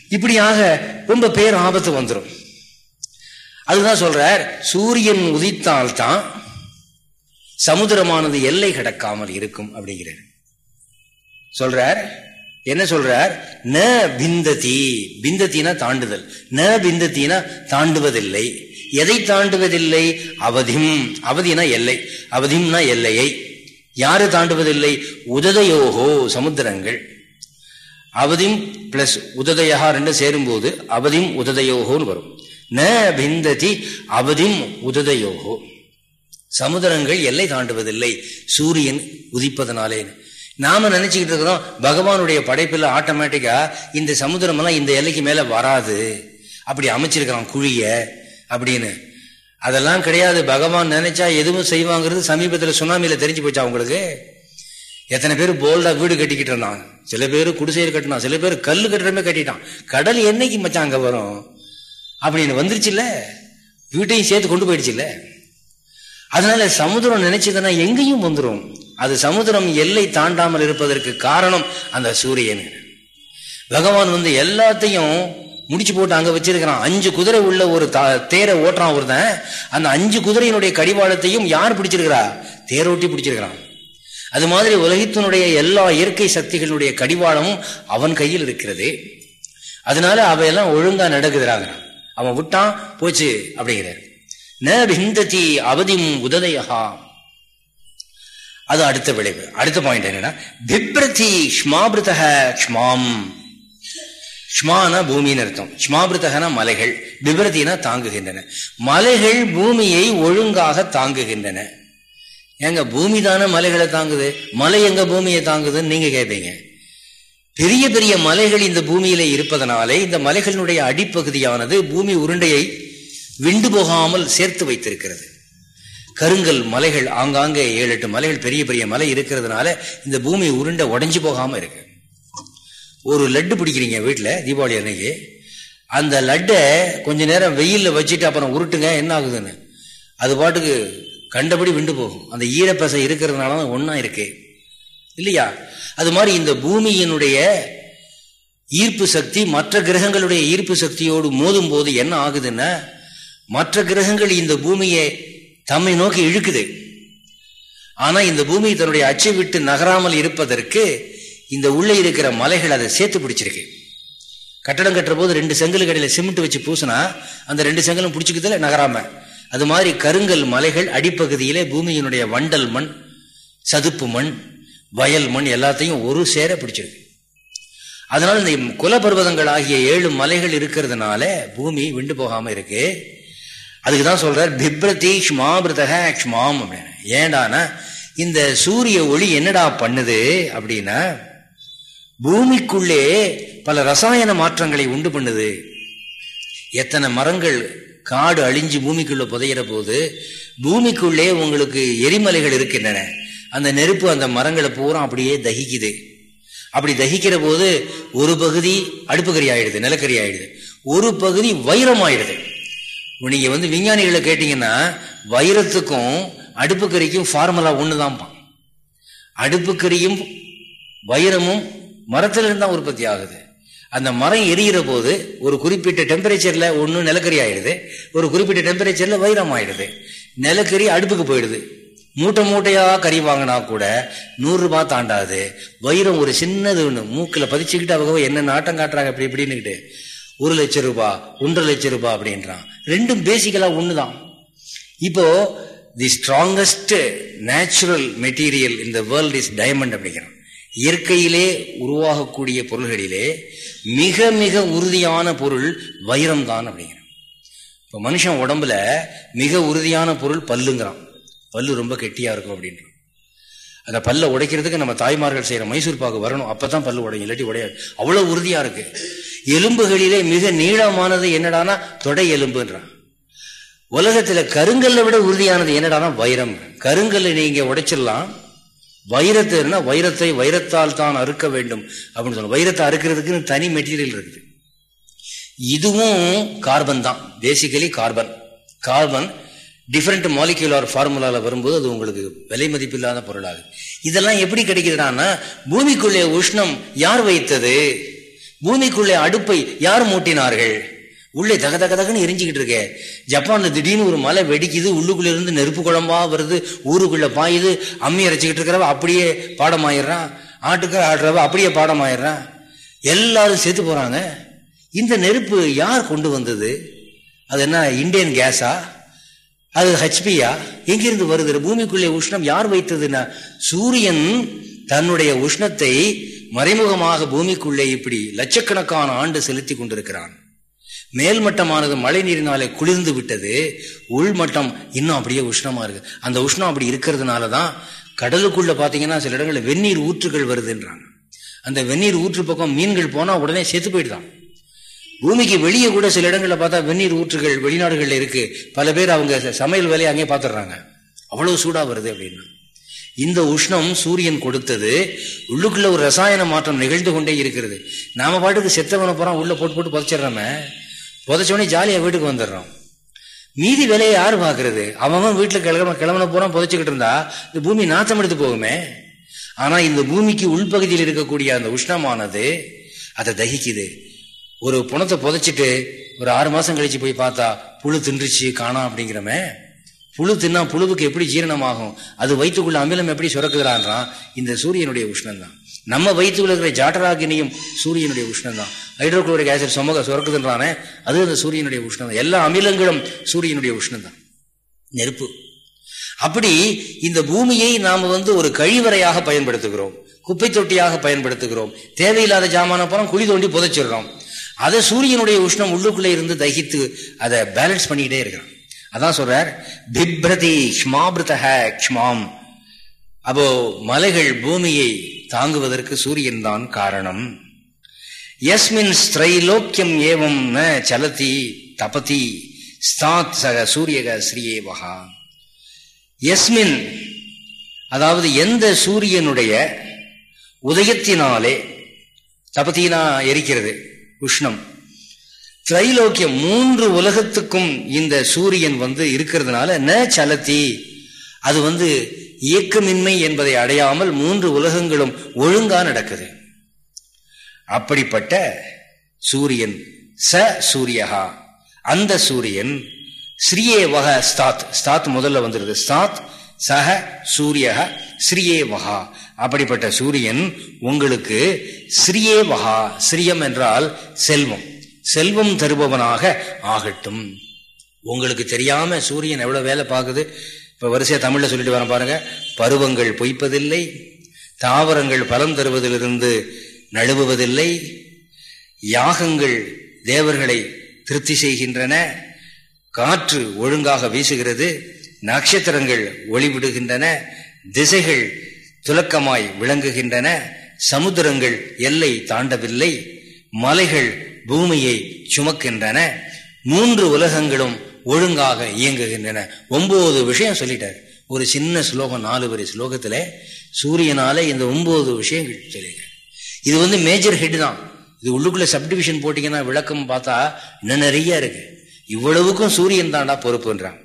இப்படியாக ரொம்ப பேர் ஆபத்து வந்துடும் அதுதான் சொல்றார் சூரியன் உதித்தால்தான் சமுதிரமானது எல்லை கடக்காமல் இருக்கும் அப்படிங்கிறார் சொல்றார்? என்ன சொல்றார்? ந பிந்ததி. பிந்தத்தினா தாண்டுதல். ந பிந்தத்தினா தாண்டுவதில்லை. எதை தாண்டுவதில்லை? அவதிம். அவதினா எல்லை. அவதிம்னா எல்லையை. யாரு தாண்டுவதில்லை? உததையோகோ சமுத்திரங்கள். அவதிம் பிளஸ் உததையா ரெண்டு சேரும்போது அவதிம் உததையோகோன்னு வரும். ந பிந்ததி அவதிம் உததையோகோ. சமுதிரங்கள் எல்லை தாண்டுவதில்லை. சூரியன் உதிப்பதனாலே. நாம நினைச்சுக்கிட்டு இருக்கிறோம் பகவானுடைய படைப்பில் ஆட்டோமேட்டிக்கா இந்த சமுதிரம் எல்லாம் இந்த எல்லைக்கு மேல வராது. அப்படி அமைச்சிருக்கிறான் குழிய அப்படின்னு. அதெல்லாம் கிடையாது. பகவான் நினைச்சா எதுவும் செய்வாங்கிறது சமீபத்தில் சுனாமியில தெரிஞ்சு போச்சா உங்களுக்கு? எத்தனை பேர் போல்டா வீடு கட்டிக்கிட்டு இருந்தான். சில பேர் குடிசையில் கட்டினான். சில பேர் கல் கட்டுறமே கட்டிட்டான். கடல் என்னைக்கு மச்சான் அங்க வரும்? அப்படின்னு வந்துருச்சுல்ல? வீட்டையும் சேர்த்து கொண்டு போயிடுச்சுல்ல? அதனால சமுதிரம் நினைச்சதுன்னா எங்கேயும் வந்துடும் அது சமுதிரம் எல்லை தாண்டாமல் இருப்பதற்கு காரணம் அந்த சூரியன். பகவான் வந்து எல்லாத்தையும் முடிச்சு போட்டு அங்க வச்சிருக்கிறான். அஞ்சு குதிரை உள்ள ஒரு தேரை ஓட்டுறான் ஒருத்தன். அந்த அஞ்சு குதிரையினுடைய கடிவாளத்தையும் யார் பிடிச்சிருக்கிறா? தேரோட்டி பிடிச்சிருக்கிறான். அது மாதிரி உலகத்தினுடைய எல்லா இயற்கை சக்திகளுடைய கடிவாளமும் அவன் கையில் இருக்கிறது. அதனால அவையெல்லாம் ஒழுங்கா நடக்குதுறாங்க அவன் விட்டான் போச்சு அப்படிங்கிறார். ந விந்ததி அவதிம் உததையா அது அடுத்த விளைவு. அடுத்த பாயிண்ட் என்னன்னா பிப்ரதி க்ஷ்மாபிருதக க்ஷ்மாம் க்ஷ்மான பூமின்னு அர்த்தம். க்ஷ்மாபிருத்தகனா மலைகள் பிப்ரதினா தாங்குகின்றன. மலைகள் பூமியை ஒழுங்காக தாங்குகின்றன. எங்க பூமி தானே மலைகளை தாங்குது? மலை எங்க பூமியை தாங்குதுன்னு நீங்க கேட்பீங்க பெரிய பெரிய மலைகள் இந்த பூமியில இருப்பதனாலே இந்த மலைகளினுடைய அடிப்பகுதியானது பூமி உருண்டையை விண்டு போகாமல் சேர்த்து வைத்திருக்கிறது. கருங்கல் மலைகள் ஆங்காங்கே ஏழு எட்டு மலைகள் பெரிய பெரிய மலை இருக்கிறதுனால இந்த பூமி உருண்டை உடஞ்சி போகாமல் இருக்கு. ஒரு லட்டு பிடிக்கிறீங்க வீட்டில் தீபாவளி அன்னைக்கு. அந்த லட்டை கொஞ்ச நேரம் வெயிலில் வச்சுட்டு அப்புறம் உருட்டுங்க என்ன ஆகுதுன்னு. அது பாட்டுக்கு கண்டபடி விண்டு போகும். அந்த ஈரப்பசை இருக்கிறதுனால தான் ஒன்றா இருக்கு. இல்லையா? அது மாதிரி இந்த பூமியினுடைய ஈர்ப்பு சக்தி மற்ற கிரகங்களுடைய ஈர்ப்பு சக்தியோடு மோதும் போது என்ன ஆகுதுன்னா மற்ற கிரகங்கள் இந்த பூமியை தம்மை நோக்கி இழுக்குது. ஆனா இந்த பூமி தன்னுடைய அச்சை விட்டு நகராமல் இருப்பதற்கு இந்த உள்ளே இருக்கிற மலைகள் அதை சேர்த்து பிடிச்சிருக்கு. கட்டடம் கட்டுற போது ரெண்டு செங்கல் கடையில சிமெண்ட் வச்சு பூசினா அந்த ரெண்டு செங்கலும் பிடிச்சிக்கிறதுல நகராம. அது மாதிரி கருங்கல் மலைகள் அடிப்பகுதியிலே பூமியினுடைய வண்டல் மண் சதுப்பு மண் வயல் மண் எல்லாத்தையும் ஒரு சேர பிடிச்சிருக்கு. அதனால இந்த குலபர்வதங்கள் ஆகிய ஏழு மலைகள் இருக்கிறதுனால பூமி விண்டு போகாம இருக்கு. அதுக்கு தான் சொல்றார் பிப்ரதி க்ஷ்மாபிரதக க்ஷ்மாம் அப்படின்னு. ஏண்டானா இந்த சூரிய ஒளி என்னடா பண்ணுது அப்படின்னா பூமிக்குள்ளே பல ரசாயன மாற்றங்களை உண்டு பண்ணுது. எத்தனை மரங்கள் காடு அழிஞ்சு பூமிக்குள்ள புதையிற போது பூமிக்குள்ளே உங்களுக்கு எரிமலைகள் இருக்கின்றன. அந்த நெருப்பு அந்த மரங்களை பூரா அப்படியே தகிக்குது. அப்படி தகிக்கிற போது ஒரு பகுதி அடுப்புக்கறி ஆயிடுது நிலக்கரி ஆயிடுது ஒரு பகுதி வைரம் ஆயிடுது நீங்க வந்து விஞ்ஞானிகளை கேட்டீங்கன்னா வைரத்துக்கும் அடுப்புக்கறிக்கும் ஃபார்முலா ஒண்ணுதான்ப்பா அடுப்புக்கறியும் வைரமும் மரத்திலிருந்து தான் உற்பத்தி ஆகுது. அந்த மரம் எரியிற போது ஒரு குறிப்பிட்ட டெம்பரேச்சர்ல ஒன்று நிலக்கரி ஆயிடுது ஒரு குறிப்பிட்ட டெம்பரேச்சர்ல வைரம் ஆயிடுது. நிலக்கரி அடுப்புக்கு போயிடுது. மூட்டை மூட்டையா கறி வாங்கினா கூட நூறு ரூபாய் தாண்டாது. வைரம் ஒரு சின்னது ஒன்று மூக்கில் பதிச்சுக்கிட்டு அவங்க என்ன நாட்டம் காட்டுறாங்க அப்படி இப்படின்னுக்கிட்டு ஒரு லட்சம் ரூபாய் ஒன்றரை லட்சம் ரூபாய் அப்படின்றான். ரெண்டும் பேசிக்கலா ஒண்ணுதான். இப்போ தி ஸ்ட்ராங்கஸ்ட் நேச்சுரல் மெட்டீரியல் இந்த வேர்ல்ட் இஸ் டைமண்ட் அப்படிங்கிறான். இயற்கையிலே உருவாகக்கூடிய பொருள்களிலே மிக மிக உறுதியான பொருள் வைரம் தான் அப்படிங்கிறான். இப்போ மனுஷன் உடம்புல மிக உறுதியான பொருள் பல்லுங்கிறான். பல்லு ரொம்ப கெட்டியா இருக்கும் அப்படின்றான். அந்த பல்ல உடைக்கிறதுக்கு நம்ம தாய்மார்கள் செய்யற மைசூர் பாக்கு வரணும். அப்பதான் பல்லு உடையும். இல்லாட்டி உடையாது. அவ்வளவு உறுதியா இருக்கு. எலும்புகளிலே மிக நீளமானது என்னடானா தொடை எலும்புன்றான். உலகத்துல கருங்கல்ல விட உறுதியானது என்னடானா வைரம். கருங்கல்லை நீங்க உடைச்சிடலாம். வைரத்தை வைரத்தை வைரத்தால் தான் அறுக்க வேண்டும் அப்படின்னு சொல்ல வைரத்தை அறுக்கிறதுக்கு தனி மெட்டீரியல் இருக்குது. இதுவும் கார்பன் தான். Basically carbon. Carbon different molecular ஃபார்முலாவில் வரும்போது அது உங்களுக்கு விலை மதிப்பில்லாத பொருளாகுது. இதெல்லாம் எப்படி கிடைக்குதுன்னா பூமிக்குள்ளே உஷ்ணம் யார் வைத்தது? பூமிக்குள்ளே அடுப்பை யார் மூட்டினார்கள்? உள்ளே தக தக தகன்னு எரிஞ்சுக்கிட்டு இருக்கே. ஜப்பான்ல திடீர்னு ஒரு மலை வெடிக்குது உள்ளுக்குள்ள இருந்து நெருப்பு குழம்பா வருது ஊருக்குள்ள பாயுது அம்மி அரைச்சிக்கிட்டு இருக்கிறவ அப்படியே பாடமாயிடுறான் ஆட்டுக்கார ஆடுறவ அப்படியே பாடமாயிடுறான். எல்லாரும் சேர்த்து போறாங்க. இந்த நெருப்பு யார் கொண்டு வந்தது? அது என்ன இந்தியன் கேஸா? அது ஹெச்பியா? எங்கிருந்து வருது? பூமிக்குள்ளே உஷ்ணம் யார் வைத்ததுன்னா சூரியன் தன்னுடைய உஷ்ணத்தை மறைமுகமாக பூமிக்குள்ளே இப்படி லட்சக்கணக்கான ஆண்டு செலுத்தி கொண்டிருக்கிறான். மேல்மட்டமானது மழை நீரினாலே குளிர்ந்து விட்டது உள்மட்டம் இன்னும் அப்படியே உஷ்ணமா இருக்கு. அந்த உஷ்ணம் அப்படி இருக்கிறதுனால தான் கடலுக்குள்ள பாத்தீங்கன்னா சில இடங்களில் வெந்நீர் ஊற்றுகள் வருதுன்றாங்க. அந்த வெந்நீர் ஊற்று பக்கம் மீன்கள் போனா உடனே செத்து போயிடுதான். பூமிக்கு வெளியே கூட சில இடங்களில் பார்த்தா வெந்நீர் ஊற்றுகள் வெளிநாடுகளில் இருக்கு. பல பேர் அவங்க சமையல் வேலையை அங்கே பார்த்துடுறாங்க. அவ்வளவு சூடா வருது அப்படின்னு. இந்த உஷ்ணம் சூரியன் கொடுத்தது. உள்ளுக்குள்ள ஒரு ரசாயன மாற்றம் நிகழ்ந்து கொண்டே இருக்கிறது. நாம பாட்டுக்கு செத்தவனை போறோம் உள்ள போட்டு போட்டு புதைச்சிடுறோமே. புதைச்சோடனே ஜாலியா வீட்டுக்கு வந்துடுறோம். மீதி வேலையை யாரு பாக்குறது அவன் வீட்டுல கிளம்ப கிளம்புன போறான் புதைச்சிக்கிட்டு இருந்தா இந்த பூமி நாத்தம் எடுத்து போகுமே. ஆனா இந்த பூமிக்கு உள்பகுதியில் இருக்கக்கூடிய அந்த உஷ்ணமானது அதை தகிக்குது. ஒரு புணத்தை புதைச்சிட்டு ஒரு ஆறு மாசம் கழிச்சு போய் பார்த்தா புழு தின்றுச்சு காணாம் அப்படிங்கிறமே. புழு தின்னா புழுவுக்கு எப்படி ஜீரணமாகும்? அது வயிற்றுக்குள்ள அமிலம் எப்படி சுரக்குகிறான்றான்? இந்த சூரியனுடைய உஷ்ணம்தான். நம்ம வயிற்றுக்குள்ள இருக்கிற ஜாட்டராகினியும் சூரியனுடைய உஷ்ணம்தான். ஹைட்ரோக்ளோரிக் ஆசிட் சொமக சுரக்குதுன்றானே அது அந்த சூரியனுடைய உஷ்ணம் தான் எல்லா அமிலங்களும் சூரியனுடைய உஷ்ணம்தான். நெருப்பு. அப்படி இந்த பூமியை நாம் வந்து ஒரு கழிவறையாக பயன்படுத்துகிறோம். குப்பை தொட்டியாக பயன்படுத்துகிறோம். தேவையில்லாத ஜாமான பணம் குழி தோண்டி புதைச்சிடுறோம். அதை சூரியனுடைய உஷ்ணம் உள்ளுக்குள்ளே இருந்து தகித்து அதை பேலன்ஸ் பண்ணிக்கிட்டே இருக்கிறான். அதான் சொல்றார் பிப்ரதி க்ஷ்மாபிருதக க்ஷ்மாம். அப்போ மலைகள் பூமியை தாங்குவதற்கு சூரியன் தான் காரணம். எஸ்மின் ஸ்திரைலோக்கியம் ஏவம் ந சலதி தபதி ஸ்தாத் சக சூரியக ஸ்ரீயேவகா எஸ்மின் அதாவது எந்த சூரியனுடைய உதயத்தினாலே தபத்தினா எரிக்கிறது உஷ்ணம். திரைலோக்கியம் மூன்று உலகத்துக்கும் இந்த சூரியன் வந்து இருக்கிறதுனால ந சலத்தி அது வந்து இயக்கமின்மை என்பதை அடையாமல் மூன்று உலகங்களும் ஒழுங்கா நடக்குது. அப்படிப்பட்ட சூரியன் ச சூரியகா அந்த சூரியன் ஸ்ரீயே வக ஸ்தாத். ஸ்தாத் முதல்ல வந்துருது ஸ்தாத் சக சூரிய ஸ்ரீயே வகா அப்படிப்பட்ட சூரியன் உங்களுக்கு ஸ்ரீயே வகா ஸ்ரீயம் என்றால் செல்வம். செல்வம் தருபவனாக ஆகட்டும். உங்களுக்கு தெரியாம சூரியன் எவ்வளவு வேலை பார்க்குது? இப்ப வரிசையா தமிழ்ல சொல்லிட்டு வர பாருங்க. பருவங்கள் பொய்ப்பதில்லை தாவரங்கள் பலம் தருவதிலிருந்து நழுவுவதில்லை யாகங்கள் தேவர்களை திருப்தி செய்கின்றன காற்று ஒழுங்காக வீசுகிறது நட்சத்திரங்கள் ஒளிவிடுகின்றன திசைகள் துலக்கமாய் விளங்குகின்றன சமுத்திரங்கள் எல்லை தாண்டவில்லை மலைகள் பூமியை சுமக்கின்றன. மூன்று உலகங்களும் ஒழுங்காக இயங்குகின்றன. ஒன்பது விஷயம் சொல்லிட்டார். ஒரு சின்ன ஸ்லோகம் நாலு வரி ஸ்லோகத்துல சூரியனால இந்த ஒன்பது விஷயங்கள் சொல்லிட்டார் இது வந்து மேஜர் ஹெட் தான். இது உள்ளுக்குள்ள சப்டிவிஷன் போட்டீங்கன்னா விளக்கம் பார்த்தா இன்னும் நிறைய இருக்கு. இவ்வளவுக்கும் சூரியன் தாண்டா பொறுப்புன்றான்.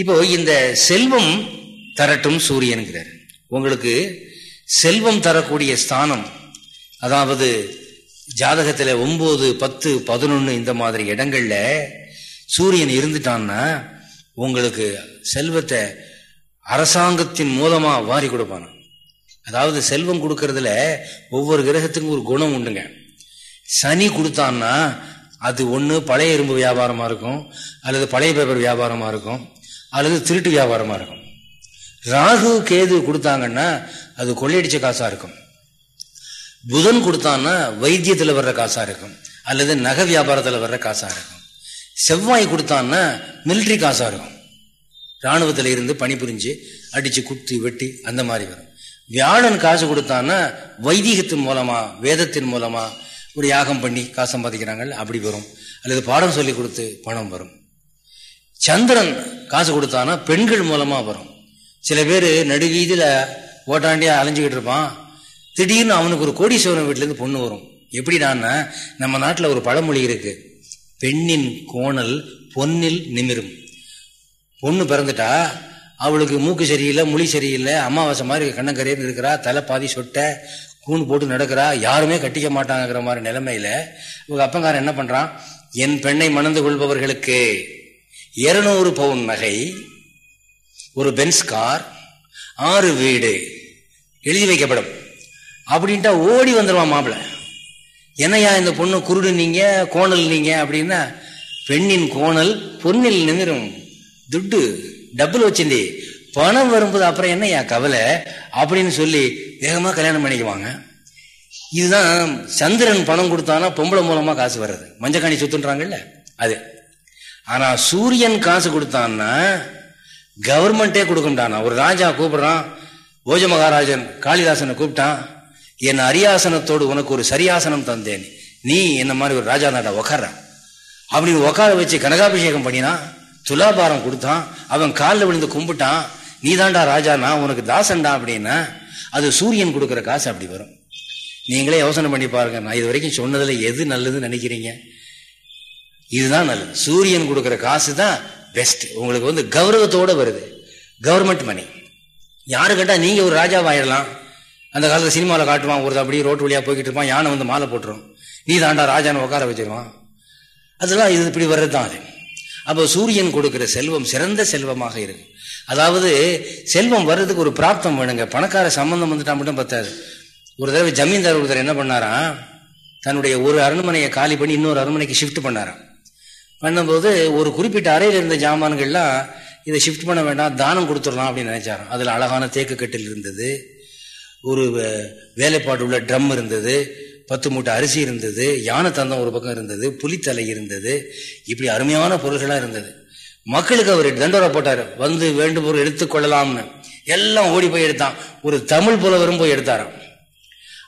இப்போ இந்த செல்வம் தரட்டும் சூரியனுங்கிறார். உங்களுக்கு செல்வம் தரக்கூடிய ஸ்தானம் அதாவது ஜாதகத்தில் ஒம்பது பத்து பதினொன்று இந்த மாதிரி இடங்கள்ல சூரியன் இருந்துட்டான்னா உங்களுக்கு செல்வத்தை அரசாங்கத்தின் மூலமாக வாரி கொடுப்பான அதாவது செல்வம் கொடுக்கறதுல ஒவ்வொரு கிரகத்துக்கும் ஒரு குணம் உண்டுங்க. சனி கொடுத்தான்னா அது ஒன்று பழைய இரும்பு வியாபாரமாக இருக்கும் அல்லது பழைய பேப்பர் வியாபாரமாக இருக்கும் அல்லது திருட்டு வியாபாரமாக இருக்கும். ராகு கேது கொடுத்தாங்கன்னா அது கொள்ளையடிச்ச காசாக இருக்கும். புதன் கொடுத்தான்னா வைத்தியத்தில் வர்ற காசா இருக்கும். அல்லது நகை வியாபாரத்தில் வர்ற காசா இருக்கும். செவ்வாய் கொடுத்தான்னா மிலிட்ரி காசா இருக்கும். இராணுவத்தில் இருந்து பணிபுரிஞ்சு அடிச்சு குத்தி வெட்டி அந்த மாதிரி வரும். வியாழன் காசு கொடுத்தான்னா வைதிகத்தின் மூலமா வேதத்தின் மூலமா ஒரு யாகம் பண்ணி காசு சம்பாதிக்கிறாங்க. அப்படி வரும். அல்லது பாடம் சொல்லி கொடுத்து பணம் வரும். சந்திரன் காசு கொடுத்தான்னா பெண்கள் மூலமா வரும். சில பேர் நடுவீதியில் ஓட்டாண்டியா அலைஞ்சுக்கிட்டு இருப்பான். திடீர்னு அவனுக்கு ஒரு கோடீஸ்வரன் வீட்டிலேருந்து பொண்ணு வரும். எப்படின்னா நம்ம நாட்டில் ஒரு பழமொழி இருக்கு. பெண்ணின் கோணல் பொன்னில் நிமிரும். பொண்ணு பிறந்துட்டா அவளுக்கு மூக்கு சரியில்லை மொழி சரியில்லை அமாவாசை மாதிரி கண்ணங்கரையர் இருக்கிறா தலை பாதி சொட்ட கூண் போட்டு நடக்கிறா யாருமே கட்டிக்க மாட்டாங்கிற மாதிரி நிலைமையில இவங்க அப்பங்காரன் என்ன பண்றான்? என் பெண்ணை மணந்து கொள்பவர்களுக்கு இருநூறு பவுன் நகை ஒரு பென்ஸ் கார் ஆறு வீடு. எழுதி வைக்கப்படும். அப்படின்ட்டா ஓடி வந்துடுவான் மாப்பிள்ள. என்னையா இந்த பொண்ணு குருடு நீங்க கோணல் நீங்க அப்படின்னா பெண்ணின் கோணல் பொன்னில் நிமிரும். துட்டு டபுள் வச்சிருந்தி. பணம் வரும்போது அப்புறம் என்னையா கவலை? அப்படின்னு சொல்லி வேகமா கல்யாணம் பண்ணிக்குவாங்க. இதுதான் சந்திரன் பணம் கொடுத்தானா பொம்பளை மூலமா காசு வர்றது. மஞ்சக்காணி சுத்துன்றாங்கல்ல அது. ஆனா சூரியன் காசு கொடுத்தான்னா கவர்மெண்டே கொடுக்கும்டானா ஒரு ராஜா கூப்பிடுறான். போஜ மகாராஜன் காளிதாசனை கூப்பிட்டான். என் அரியாசனத்தோடு உனக்கு ஒரு சரியாசனம் தந்தேன். நீ என்ன மாதிரி ஒரு ராஜா நாடா உக்கார அப்படின்னு உக்கார வச்சு கனகாபிஷேகம் பண்ணினா துலாபாரம் கொடுத்தான் அவன் காலில் விழுந்து கும்பிட்டான் நீ தாண்டா ராஜானா உனக்கு தாசன்டா அப்படின்னா அது சூரியன் கொடுக்குற காசு அப்படி வரும். நீங்களே யோசனை பண்ணி பாருங்க நான் இது வரைக்கும் சொன்னதில் எது நல்லதுன்னு நினைக்கிறீங்க? இதுதான் நல்லது. சூரியன் கொடுக்குற காசு தான் பெஸ்ட் உங்களுக்கு வந்து கௌரவத்தோடு வருது. கவர்மெண்ட் மணி யாரு கேட்டால் நீங்கள் ஒரு ராஜாவாயிடலாம் அந்த காலத்தில் சினிமாவில் காட்டுவான் ஒருத்தர் அப்படியே ரோட்டு வழியாக போய்கிட்டு இருப்பான் யானை வந்து மாலை போட்டுரும். நீ தாண்டா ராஜான உட்கார வச்சிருவான். அதெல்லாம் இது இப்படி வர்றது தான் அது. அப்போ சூரியன் கொடுக்கிற செல்வம் சிறந்த செல்வமாக இருக்கு. அதாவது செல்வம் வர்றதுக்கு ஒரு பிராப்தம் வேணுங்க. பணக்கார சம்பந்தம் வந்துட்டா மட்டும் பத்தாது. ஒரு தடவை ஜமீன்தார் ஒருத்தர் என்ன பண்ணாராம் தன்னுடைய ஒரு அரண்மனையை காலி பண்ணி இன்னொரு அரண்மனைக்கு ஷிஃப்ட் பண்ணாராம். பண்ணும்போது ஒரு குறிப்பிட்ட அறையில் இருந்த ஜாமான்கள்லாம் இதை ஷிஃப்ட் பண்ண வேண்டாம் தானம் கொடுத்துடலாம் அப்படின்னு நினைச்சாராம். அதில் அழகான தேக்கு கட்டில் இருந்தது. ஒரு வேலைப்பாடு உள்ள ட்ரம் இருந்தது பத்து மூட்டை அரிசி இருந்தது யானை தந்தம் ஒரு பக்கம் இருந்தது புலித்தலை இருந்தது இப்படி அருமையான பொருள்களாக இருந்தது. மக்களுக்கு அவர் தண்டோரை போட்டார். வந்து வேண்டுபோர் எடுத்துக்கொள்ளலாம்னு எல்லாம் ஓடி போய் எடுத்தான். ஒரு தமிழ் புலவரும் போய் எடுத்தாராம்.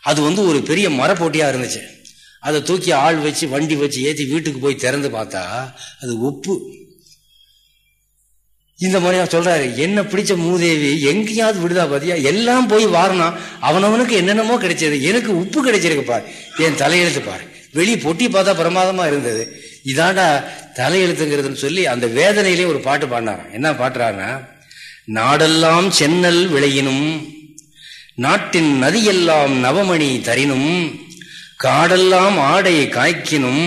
அது வந்து ஒரு பெரிய மரப்போட்டியாக இருந்துச்சு. அதை தூக்கி ஆள் வச்சு வண்டி வச்சு ஏற்றி வீட்டுக்கு போய் திறந்து பார்த்தா அது உப்பு. இந்த மாதிரி அவர் சொல்றாரு என்ன பிடிச்ச மூதேவி எங்கேயாவது விடுதா பாத்தியா? எல்லாம் போய் வாரணா அவனவனுக்கு என்னென்னமோ கிடைச்சது எனக்கு உப்பு கிடைச்சிருக்கு பாரு. என் தலையெழுத்து பாரு. வெளியே பொட்டி பார்த்தா பிரமாதமா இருந்தது. இதாண்டா தலையெழுத்துங்கிறதுன்னு சொல்லி அந்த வேதனையிலே ஒரு பாட்டு பாடினாராம். என்ன பாட்டுறாருன்னா நாடெல்லாம் சென்னல் விளையினும் நாட்டின் நதியெல்லாம் நவமணி தரினும் காடெல்லாம் ஆடை காய்க்கினும்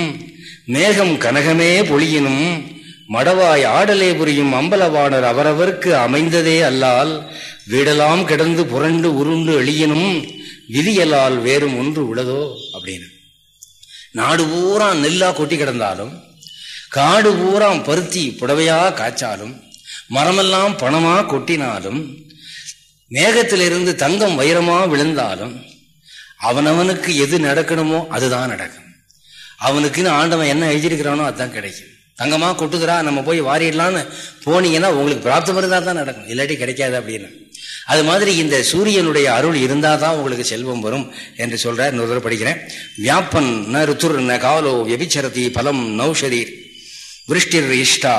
மேகம் கனகமே பொழியினும் மடவாய் ஆடலே புரியும் அம்பலவாணர் அவரவருக்கு அமைந்ததே அல்லால் வீடலாம் கிடந்து புரண்டு உருண்டு எளியனும் விதியலால் வேறும் ஒன்று உள்ளதோ அப்படின்னு. நாடு பூரா நெல்லா கொட்டி கிடந்தாலும் காடு பூரா பருத்தி புடவையா காய்ச்சாலும் மரமெல்லாம் பணமா கொட்டினாலும் மேகத்திலிருந்து தங்கம் வைரமா விழுந்தாலும் அவனவனுக்கு எது நடக்கணுமோ அதுதான் நடக்கும். அவனுக்குன்னு ஆண்டவன் என்ன எழுதியிருக்கிறானோ அதுதான் கிடைக்கும். தங்கமாக கொட்டுக்கிறா நம்ம போய் வாரிடலான்னு போனீங்கன்னா உங்களுக்கு பிராப்தம் இருந்தால் தான் நடக்கும். இல்லாட்டி கிடைக்காது அப்படின்னு. அது மாதிரி இந்த சூரியனுடைய அருள் இருந்தால் தான் உங்களுக்கு செல்வம் வரும் என்று சொல்கிறார் இன்னொரு படிக்கிறேன். வியாப்பன் ந ருத்துர் ந காலோ வியபிச்சரதி பலம் நௌஷதீர் விருஷ்டிர் இஷ்டா.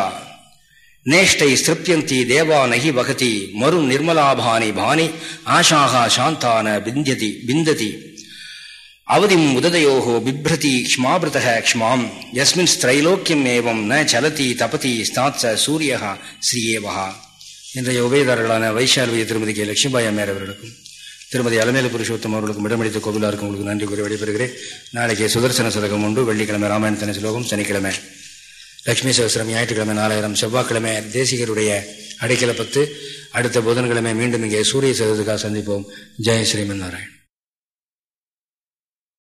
நேஷ்டை ஸ்திருப்யந்தி தேவா நகி வகதி மரு நிர்மலாபானி பானி ஆஷாகா சாந்தான பிந்தியதி பிந்ததி அவதிம் உததையோகோ பிப்ரதி க்ஷ்மாபிருதக க்ஷ்மாம். யஸ்மின் ஸ்திரைலோக்கியம் ஏவம் ந சலதி தபதி ஸ்தாத்ச சூரியகா ஸ்ரீயேவகா இன்றைய உபயதாரர்களான வைஷால்விய திருமதி கே. லட்சுமிபாய் அம்மையார் அவர்களுக்கும் திருமதி அலமேல புருஷோத்தம் அவர்களுக்கும் இடமளித்த கோவிலாருக்கும் உங்களுக்கு நன்றி கூறி விடைபெறுகிறேன். நாளைக்கு சுதர்சன சதகம் உண்டு வெள்ளிக்கிழமை ராமாயணத்தன ஸ்லோகம் சனிக்கிழமை லட்சுமி சகசிரம் ஞாயிற்றுக்கிழமை நாலாயிரம் செவ்வாய்க்கிழமை தேசிகருடைய அடைக்கல பத்து அடுத்த புதன்கிழமை மீண்டும் இங்கே சூரிய சதத்துக்காக சந்திப்போம். ஜெய் ஸ்ரீமன் நாராயண்